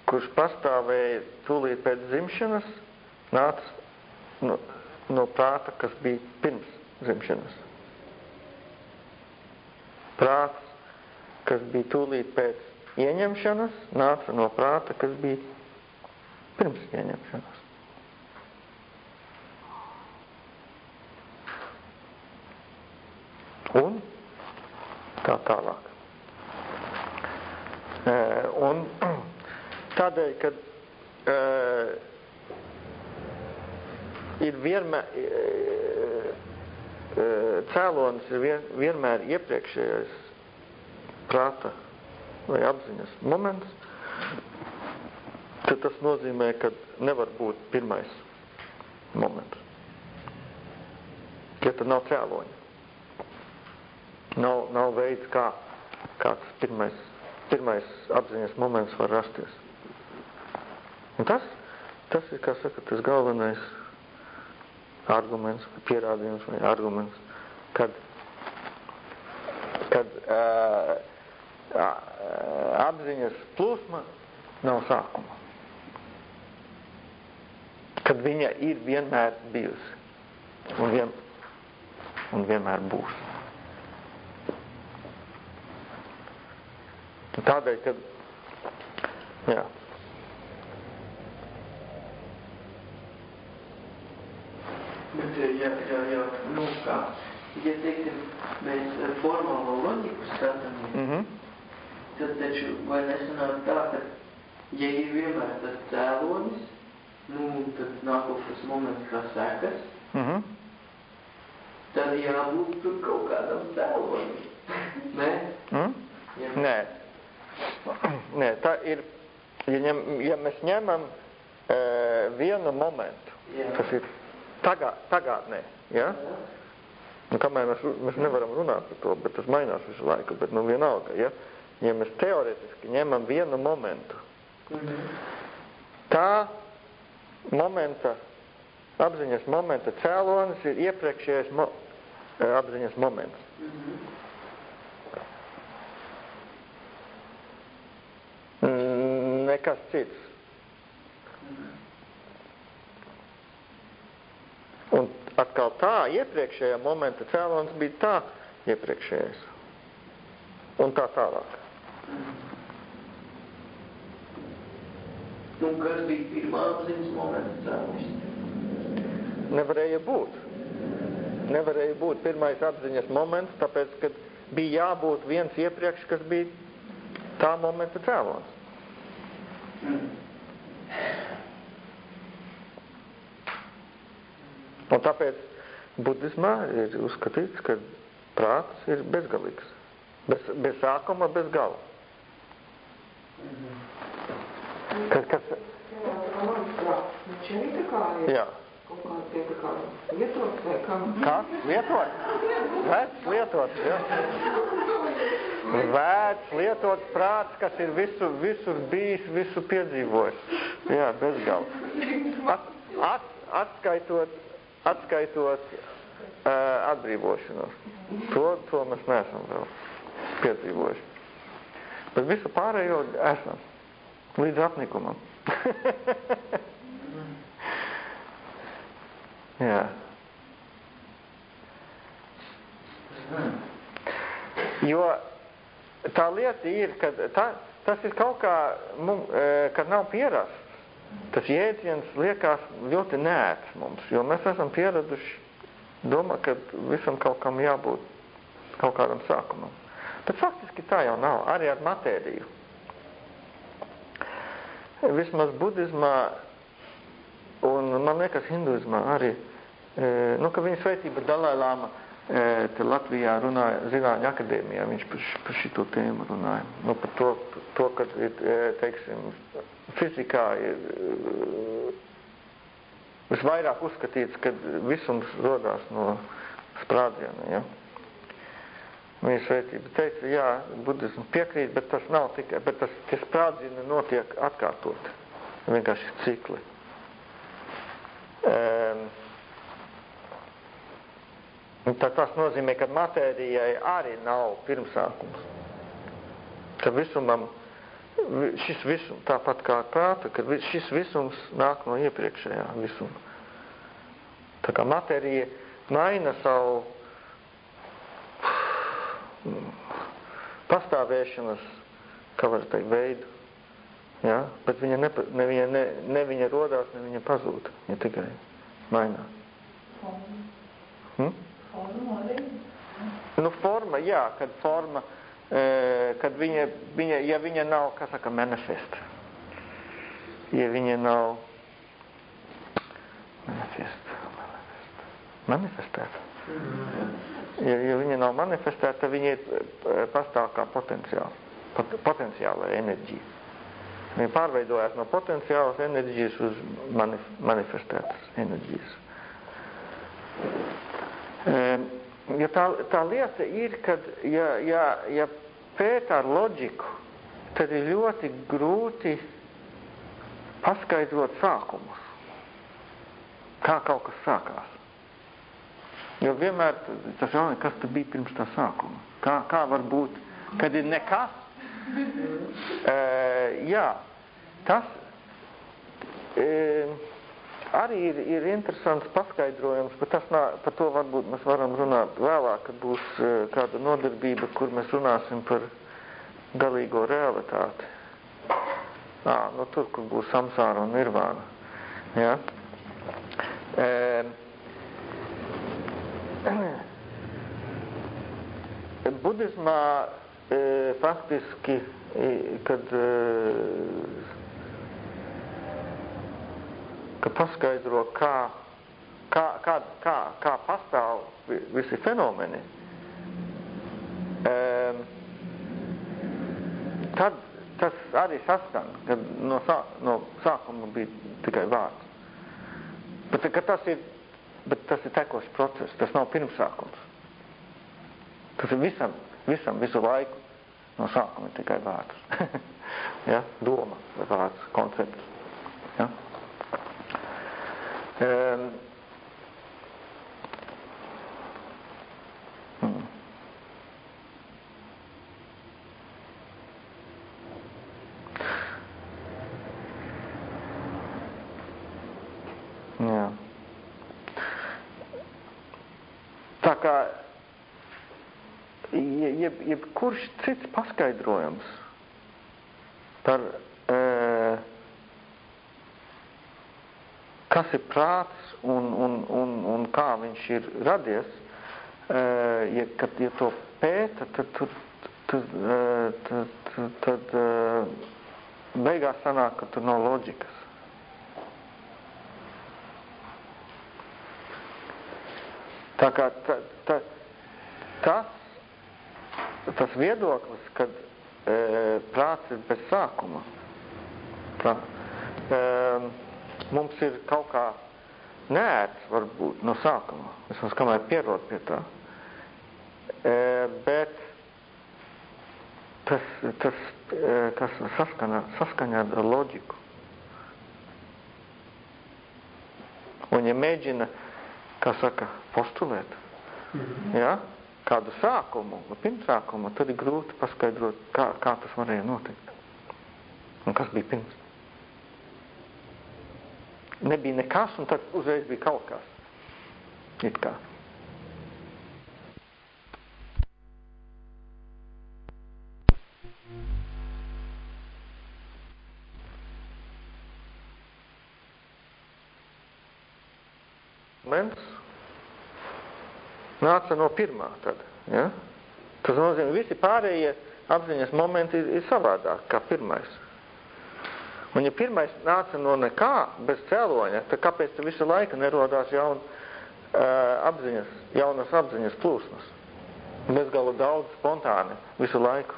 kurš pastāvēja tūlīt pēc dzimšanas, nāca no, no prāta, kas bija pirms dzimšanas prāts, kas bija tūlīt pēc ieņemšanas, nāca no prāta, kas bija pirms ieņemšanas. Un tā tālāk. E, un tādēļ, kad e, ir vienmēr, cēlonis ir vien, vienmēr iepriekšējais prāta vai apziņas moments, tad tas nozīmē, ka nevar būt pirmais moments. Ja tad nav cēloņa. Nav, nav veids, kā kāds pirmais, pirmais apziņas moments var rasties. Un tas, tas ir, kā saka, tas galvenais arguments, pierādījums vai arguments, kad, kad uh, uh, apziņas plūsma nav sākuma. Kad viņa ir vienmēr bijusi un, vien, un vienmēr būs. Tādēļ, kad jā, Bet, ja, ja, ja, nu kā, ja teiksim, mēs formālo loģiku skatāmies, mm -hmm. tad taču vai nesanāk tā, ka, ja ir vienmēr tas cēlonis, nu, tad nākošais moments kā sekas, mm -hmm. tad jābūt tur kaut kādam cēlonim. Nē? Mm? Ja. Nē. Nē, tā ir, ja, ņem, ja mēs ņemam e, vienu momentu, Jā. kas ir tagad, tagadnē, ja? Nu, kamēr mēs, mēs nevaram runāt par to, bet tas mainās visu laiku, bet nu vienalga, ja? Ja mēs teoretiski ņemam vienu momentu, Mm -hmm. tā momenta, apziņas momenta cēlonis ir iepriekšējais mo, apziņas moments. Mm -hmm. Nekas cits. Un atkal tā iepriekšējā momenta cēlons bija tā iepriekšējais. Un tā tālāk. Nu, kas bija pirmā apziņas momenta cēlonis? Nevarēja būt. Nevarēja būt pirmais apziņas moments, tāpēc, ka bija jābūt viens iepriekš, kas bija tā momenta cēlons. Un tāpēc budismā ir uzskatīts, ka prāts ir bezgalīgs. Bez, bez sākuma, bez gala. Kas, kas, Jā, lietots vai kā. Kā? Lietot? Vecs lietots, jā. Vecs lietots prāts, kas ir visu, visur bijis, visu piedzīvojis. Jā, bezgalīgi. At, at, atskaitot, atskaitot uh, atbrīvošanos. To, to mēs neesam vēl piedzīvojuši. Bet visu pārējo esam. Līdz apnikumam. Jā. Jo tā lieta ir, ka tā, tas ir kaut kā, e, kad nav pierasts. Tas jēdziens liekas ļoti nēts mums, jo mēs esam pieraduši domā, ka visam kaut kam jābūt kaut kādam sākumam. Bet faktiski tā jau nav, arī ar matēriju. Vismaz budismā un, man liekas, hinduismā arī, e, nu, ka viņa sveitība Dalai Lama te Latvijā runāja Zināņu akadēmijā, viņš par, par šito tēmu runāja. Nu, par to, to ka, e, teiksim, fizikā ir e, visvairāk uzskatīts, ka visums rodās no sprādziena, ja? Viņa svētība teica, jā, budismu piekrīt, bet tas nav tikai, bet tas, tie sprādzieni notiek atkārtot. Vienkārši cikli. Um, tā tas nozīmē, ka matērijai arī nav pirmsākums. Ka visumam, vi- šis visums, tāpat kā prāta, ka šis visums nāk no iepriekšējā visuma. Tā kā matērija maina savu pastāvēšanas, kā var teikt, veidu. Ja? Bet viņa, nepa, ne, viņa, ne, ne viņa rodās, ne viņa pazūd. Viņa tikai mainās. Hmm? Nu, forma, jā, kad forma, e, kad viņa, viņa, ja viņa nav, kā saka, manifesta. Ja viņa nav manifesta, manifesta, manifestēta. Ja, ja viņa nav manifestēta, tad viņa pastāv kā potenciāls, pot, potenciāla enerģija. Viņa pārveidojās no potenciālas enerģijas uz manif, manifestētas enerģijas. Ja tā, tā lieta ir, ka ja, ja, ja pētā ar loģiku, tad ir ļoti grūti paskaidrot sākumus. Kā kaut kas sākās. Jo vienmēr tas jau kas tad bija pirms tā sākuma. Kā, kā var būt, kad ir nekas? e, jā, tas e, arī ir, ir interesants paskaidrojums, bet tas nā, par to varbūt mēs varam runāt vēlāk, kad būs e, kāda nodarbība, kur mēs runāsim par galīgo realitāti. Ā, nu tur, kur būs samsāra un nirvāna. Ja? E, Budismā e, faktiski, kad, e, kad paskaidro, kā, kā, kā, kā, kā pastāv vi- visi fenomeni, e, tad tas arī saskan, kad no, sā, no sākuma bija tikai vārds. Bet, ka tas ir, bet tas ir tekošs process, tas nav pirmsākums. Tas ir visam, visam, visu laiku no sākuma tikai vārds. ja? Doma vārds, koncepts. Ja? Um, hmm. Jā. Tā kā jeb, jebkurš cits paskaidrojums par e, kas ir prāts un, un, un, un kā viņš ir radies, e, ja, kad, ja to pēta, tad, tad, tad, tad, tad, tad beigās sanāk, ka tur nav loģikas. Tā kā ta, ta, tas, tas viedoklis, kad e, prāts ir bez sākuma, prā, e, mums ir kaut kā nērts varbūt no sākuma, vismaz kamēr pierod pie tā, e, bet tas, tas e, kas saskana, saskaņā ar loģiku. Un ja mēģina kā saka, postulēt. Mhm. Ja? Kādu sākumu, pirmsākumu, tad ir grūti paskaidrot, kā, kā tas varēja notikt. Un kas bija pirms. Nebija nekas, un tad uzreiz bija kaut kas. It kā. moments nāca no pirmā tad. Ja? Tas nozīmē, visi pārējie apziņas momenti ir, ir savādāk kā pirmais. Un ja pirmais nāca no nekā, bez cēloņa, tad kāpēc te visu laiku nerodās jaun, uh, apziņas, jaunas apziņas plūsmas? Bezgala daudz spontāni visu laiku.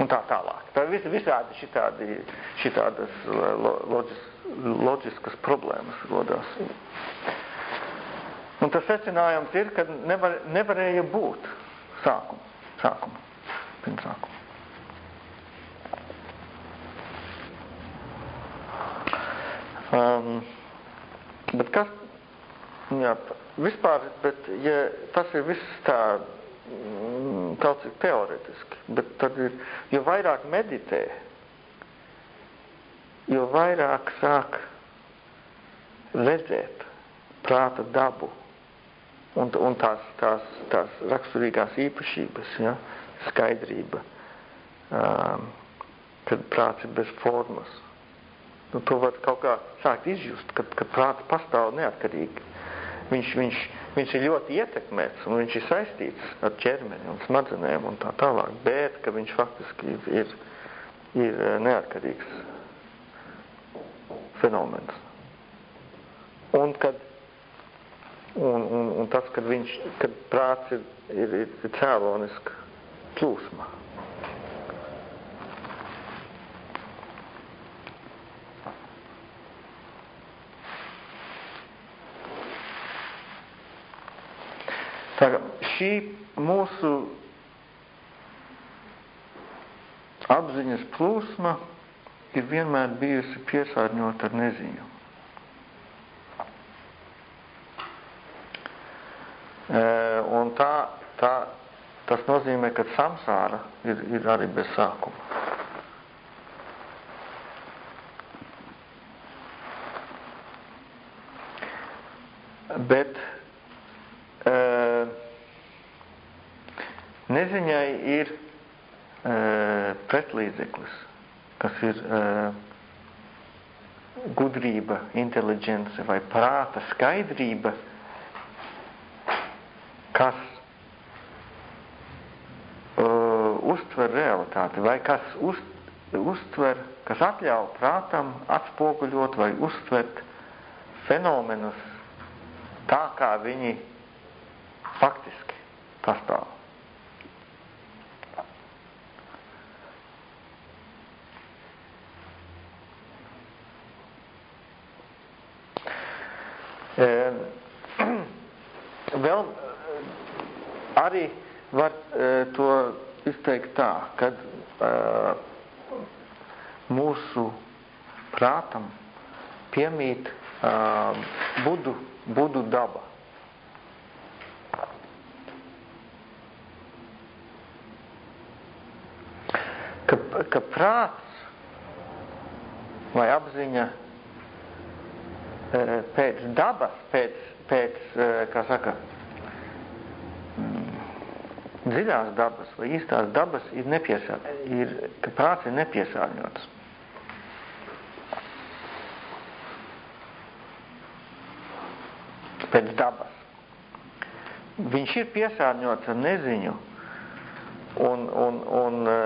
Un tā tālāk. Tā vis, visādi šitādi, šitādas loģis, loģiskas problēmas rodās. Un tas secinājums ir, ka nevar, nevarēja būt sākuma, sākuma, pirms sākuma. Um, bet kas, jā, vispār, bet ja tas ir viss tā mm, kaut cik teoretiski, bet tad ir, jo vairāk meditē, jo vairāk sāk redzēt prāta dabu un, un tās, tās, tās raksturīgās īpašības, ja, skaidrība, um, kad prāts ir bez formas. Nu, to var kaut kā sākt izjust, kad, kad prāts pastāv neatkarīgi. Viņš, viņš, viņš ir ļoti ietekmēts un viņš ir saistīts ar ķermeni un smadzenēm un tā tālāk, bet ka viņš faktiski ir, ir, ir neatkarīgs fenomens. Un kad Un, un, un tas, kad, viņš, kad prāts ir, ir, ir cēloniska plūsma. Tā kā šī mūsu apziņas plūsma ir vienmēr bijusi piesārņota ar neziņu. Un tā, tā, tas nozīmē, ka samsāra ir, ir arī bez sākuma. Bet e, neziņai ir e, pretlīdzeklis, kas ir e, gudrība, inteliģence vai prāta skaidrība, kas uh, uztver realitāti, vai kas uz, uztver, kas atļauj prātam atspoguļot vai uztvert fenomenus tā, kā viņi faktiski pastāv. vēl arī var uh, to izteikt tā, uh, mūsu prātam piemīt budu, budu daba. Ka, ka prāts vai apziņa pēc dabas, pēc pēc kā saka, mm, dziļās dabas vai īstās dabas ir nepiesārņots, ir, ka prāts ir nepiesārņots. Pēc dabas. Viņš ir piesārņots ar neziņu un, un, un uh,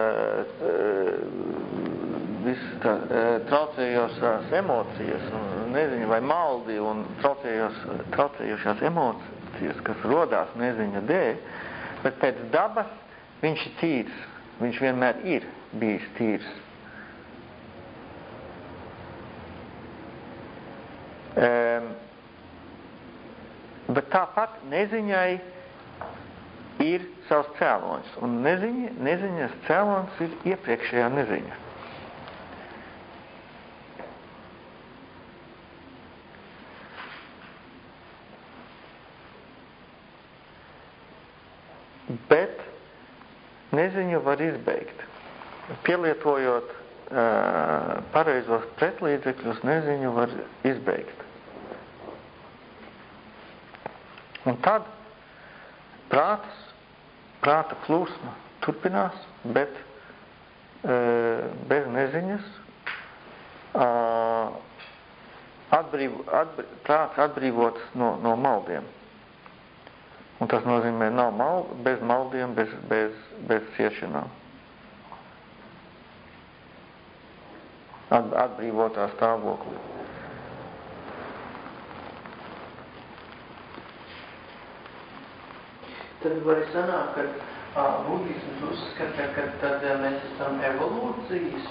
viss tā, uh, traucējošās emocijas, un neziņa vai maldi un traucējošās emocijas, kas rodās neziņa dēļ, bet pēc dabas viņš ir tīrs, viņš vienmēr ir bijis tīrs. Um, bet tāpat neziņai ir savs cēlonis, un neziņa, neziņas cēlonis ir iepriekšējā neziņa. Bet neziņu var izbeigt. Pielietojot uh, pareizos pretlīdzekļus, neziņu var izbeigt. Un tad prāts prāta plūsma turpinās, bet e, bez neziņas atbrīv, atbrīv, prāts atbrīvots no, no maldiem. Un tas nozīmē nav mal, bez maldiem, bez, bez, bez ciešanām. At, atbrīvotā stāvoklī. tad var sanākt, ka budisms uzskata, ka tad mēs esam evolūcijas,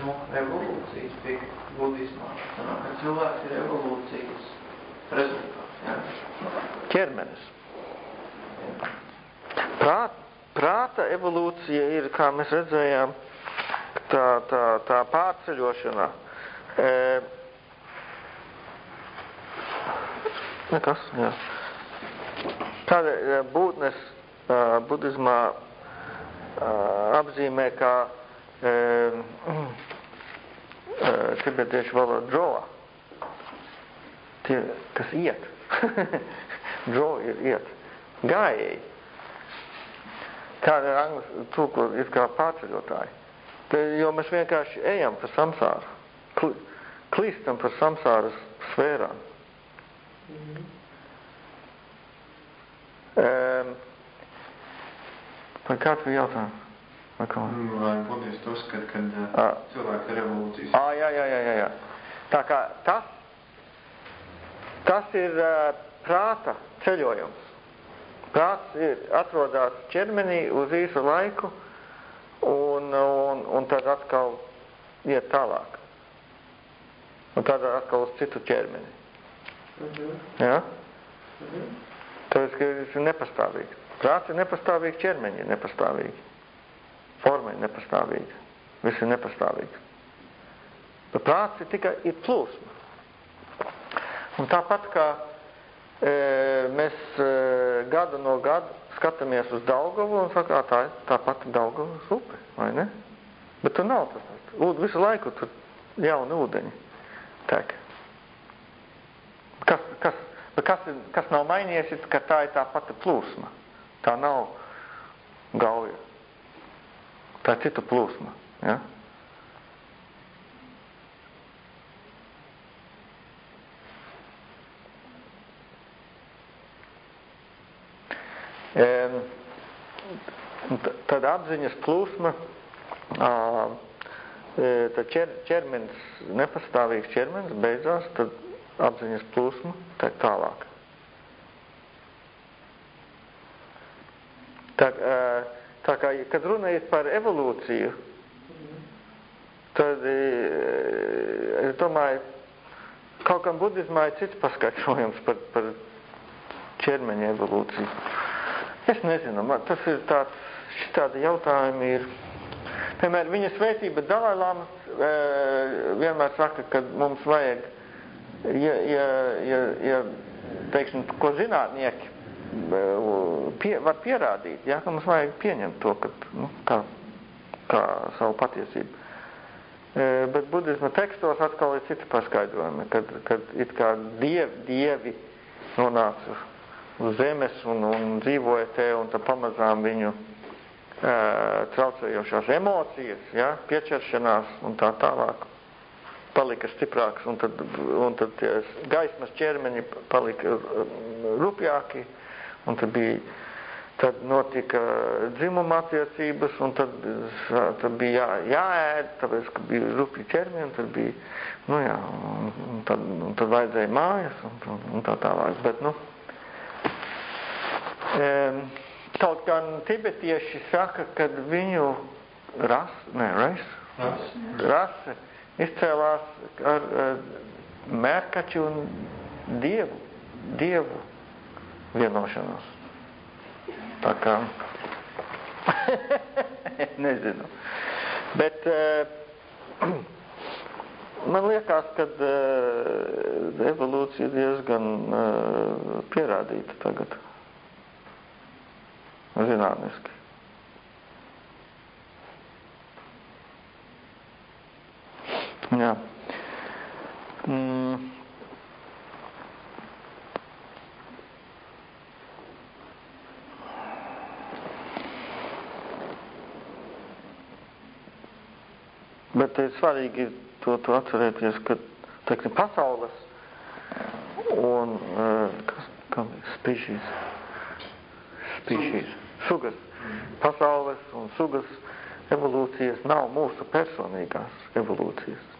nu, evolūcijas pie budismā. Sanāk, ka cilvēks ir evolūcijas rezultāts, jā. Ķermenis. Prāt, prāta evolūcija ir, kā mēs redzējām, tā, tā, tā pārceļošana. E, nekas, jā. Tāda eh, būtnes uh, budismā uh, apzīmē kā uh, tibetiešu valoda džoa. Tie, kas iet. džo ir iet. Gājēji. Kāda ir anglis tūkot, ir kā pārceļotāji. Jo mēs vienkārši ejam pa samsāru. Kli, klīstam pa samsāras sfērām. Mm -hmm. Um, par kādu jautājumu? Vai kā? Nu, vai budisti uzskata, ka uh, cilvēks ir evolūcijas? Ā, jā, jā, jā, jā, jā. Tā kā tas, tas ir uh, prāta ceļojums. Prāts ir atrodas ķermenī uz īsu laiku un, un, un tad atkal iet tālāk. Un tad atkal uz citu ķermeni. Mm -hmm. Ja? Mm -hmm. Tāpēc, ka tas ir nepastāvīgi. Prāts ir nepastāvīgi, ķermeņi ir nepastāvīgi. Forma ir nepastāvīga. Viss ir nepastāvīgs. Bet prāts ir tikai ir plūsma. Un tāpat kā mēs gadu no gada skatāmies uz Daugavu un sakā, tā, tā pati Daugavas upe, vai ne? Bet tur nav tas. Ūd, visu laiku tur jauni ūdeņi tek. Kas, kas, kas, kas nav mainījies, ir, ka tā ir tā pati plūsma. Tā nav gauja. Tā ir cita plūsma. Ja? Tad apziņas plūsma, tad ķer, ķermenis, nepastāvīgs ķermenis beidzās, tad apziņas plūsmu, tā tālāk. Tā, tā kā, kad ir par evolūciju, tad es domāju, kaut kam budismā ir cits paskaidrojums par, par ķermeņa evolūciju. Es nezinu, man tas ir tāds, šitādi jautājumi ir, piemēram, viņa svētība Dalai-Lama vienmēr saka, ka mums vajag ja, ja, ja, ja teiksim, ko zinātnieki pie, var pierādīt, ja, ka mums vajag pieņemt to, ka, nu, kā, kā savu patiesību. E, bet budisma tekstos atkal ir citi paskaidrojumi, kad, kad it kā dievi, dievi nonāca uz zemes un, un dzīvoja te, un tad pamazām viņu uh, traucējošās emocijas, ja, piečeršanās un tā tālāk palika stiprāks, un tad, un tad gaismas ķermeņi palika rupjāki, un tad bija tad notika dzimuma attiecības, un tad, tad bija jā, jāēd, tāpēc, ka bija rupi ķermeni, tad bija, nu jā, un, tad, un tad vajadzēja mājas, un, un, un tā tālāk, bet, nu, kaut gan tibetieši saka, ka viņu ras, ne, rais, rase izcēlās ar, mērkaķu un dievu, dievu vienošanos. Tā kā, nezinu. Bet uh, man liekas, ka uh, evolūcija diezgan uh, pierādīta tagad. Zinātniski. Jā. Mm. Bet ir svarīgi to, to atcerēties, ka teiksim, pasaules un kas, kam ir species, species, sugas, pasaules un sugas evolūcijas nav mūsu personīgās evolūcijas.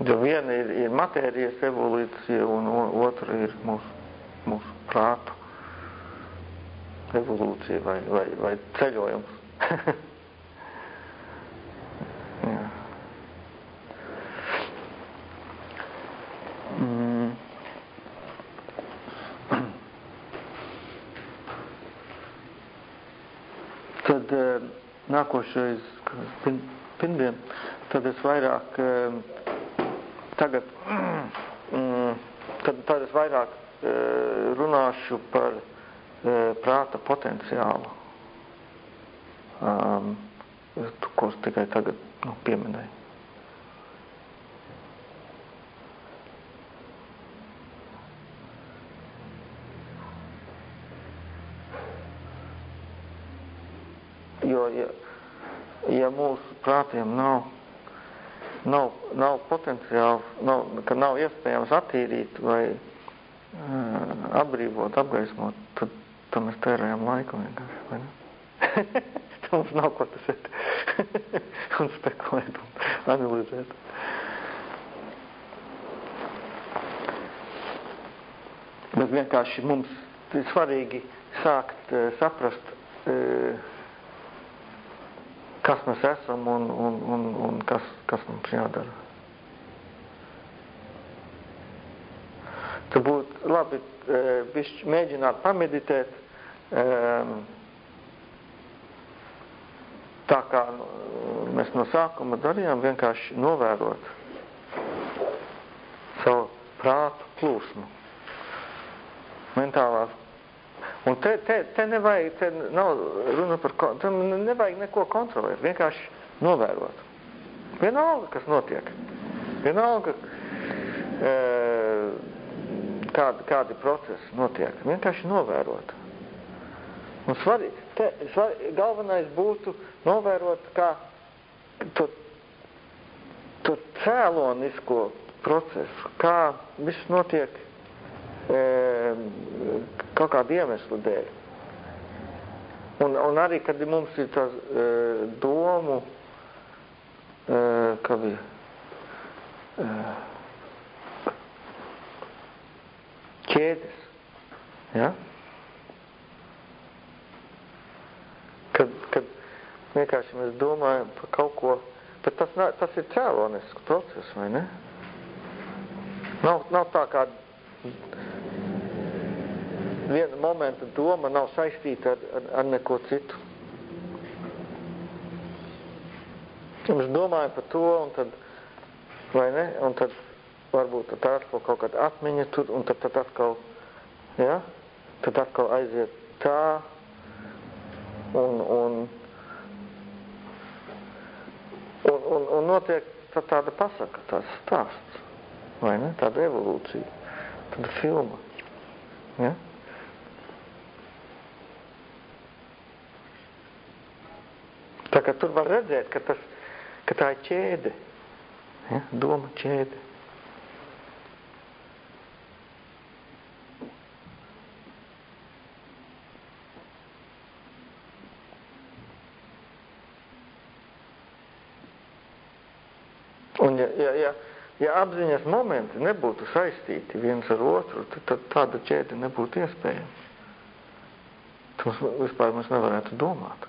Jo viena ir, ir matērijas evolūcija un otra ir mūsu, mūsu prātu evolūcija vai, vai, vai ceļojums. Jā. Mm. Tad eh, nākošais pirmdien, tad es vairāk eh, tagad, mm, tad, tad es vairāk eh, runāšu par prāta potenciālu, ko es tikai tagad nu, pieminēju. Jo, ja, ja prātiem nav, nav, nav potenciāls, nav, ka nav iespējams attīrīt vai uh, apbrīvot, apgaismot, tad Tad mēs tērējam laiku vienkārši, vai ne? Tad mums nav ko tas iet un spekulēt un analizēt. Bet vienkārši mums ir svarīgi sākt uh, saprast, uh, kas mēs esam un, un, un, un kas, kas mums jādara. Tad būtu labi uh, mēģināt pameditēt tā kā nu, mēs no sākuma darījām, vienkārši novērot savu prātu plūsmu. Mentālās. Un te, te, te nevajag, te nav runa par, te nevajag neko kontrolēt, vienkārši novērot. Vienalga, kas notiek. Vienalga, e, kādi, kādi procesi notiek. Vienkārši novērot. Un svarīgi, te, svarīgi, galvenais būtu novērot, kā to, to cēlonisko procesu, kā viss notiek e, kaut kādu iemeslu dēļ. Un, un arī, kad mums ir tas e, domu, e, ka bija, e, ķēdes, ja? Kad, kad vienkārši mēs domājam par kaut ko, bet tas, nav, tas ir cēlonisks process, vai ne? Nav, nav tā kā viena momenta doma nav saistīta ar, ar, ar neko citu. Mēs domājam par to, un tad, vai ne, un tad varbūt tad atkal kaut kāda atmiņa tur, un tad, tad atkal, ja, tad atkal aiziet tā, un, un Un, un, un notiek tā, tāda pasaka, tāds stāsts, vai ne? Tāda evolūcija, tāda filma. Ja? Tā kā tur var redzēt, ka, tas, ka tā ir ķēde, ja? doma ķēde. Un ja, ja, ja, ja apziņas momenti nebūtu saistīti viens ar otru, tad, tad tāda ķēde nebūtu iespējama. Tas vispār mēs nevarētu domāt.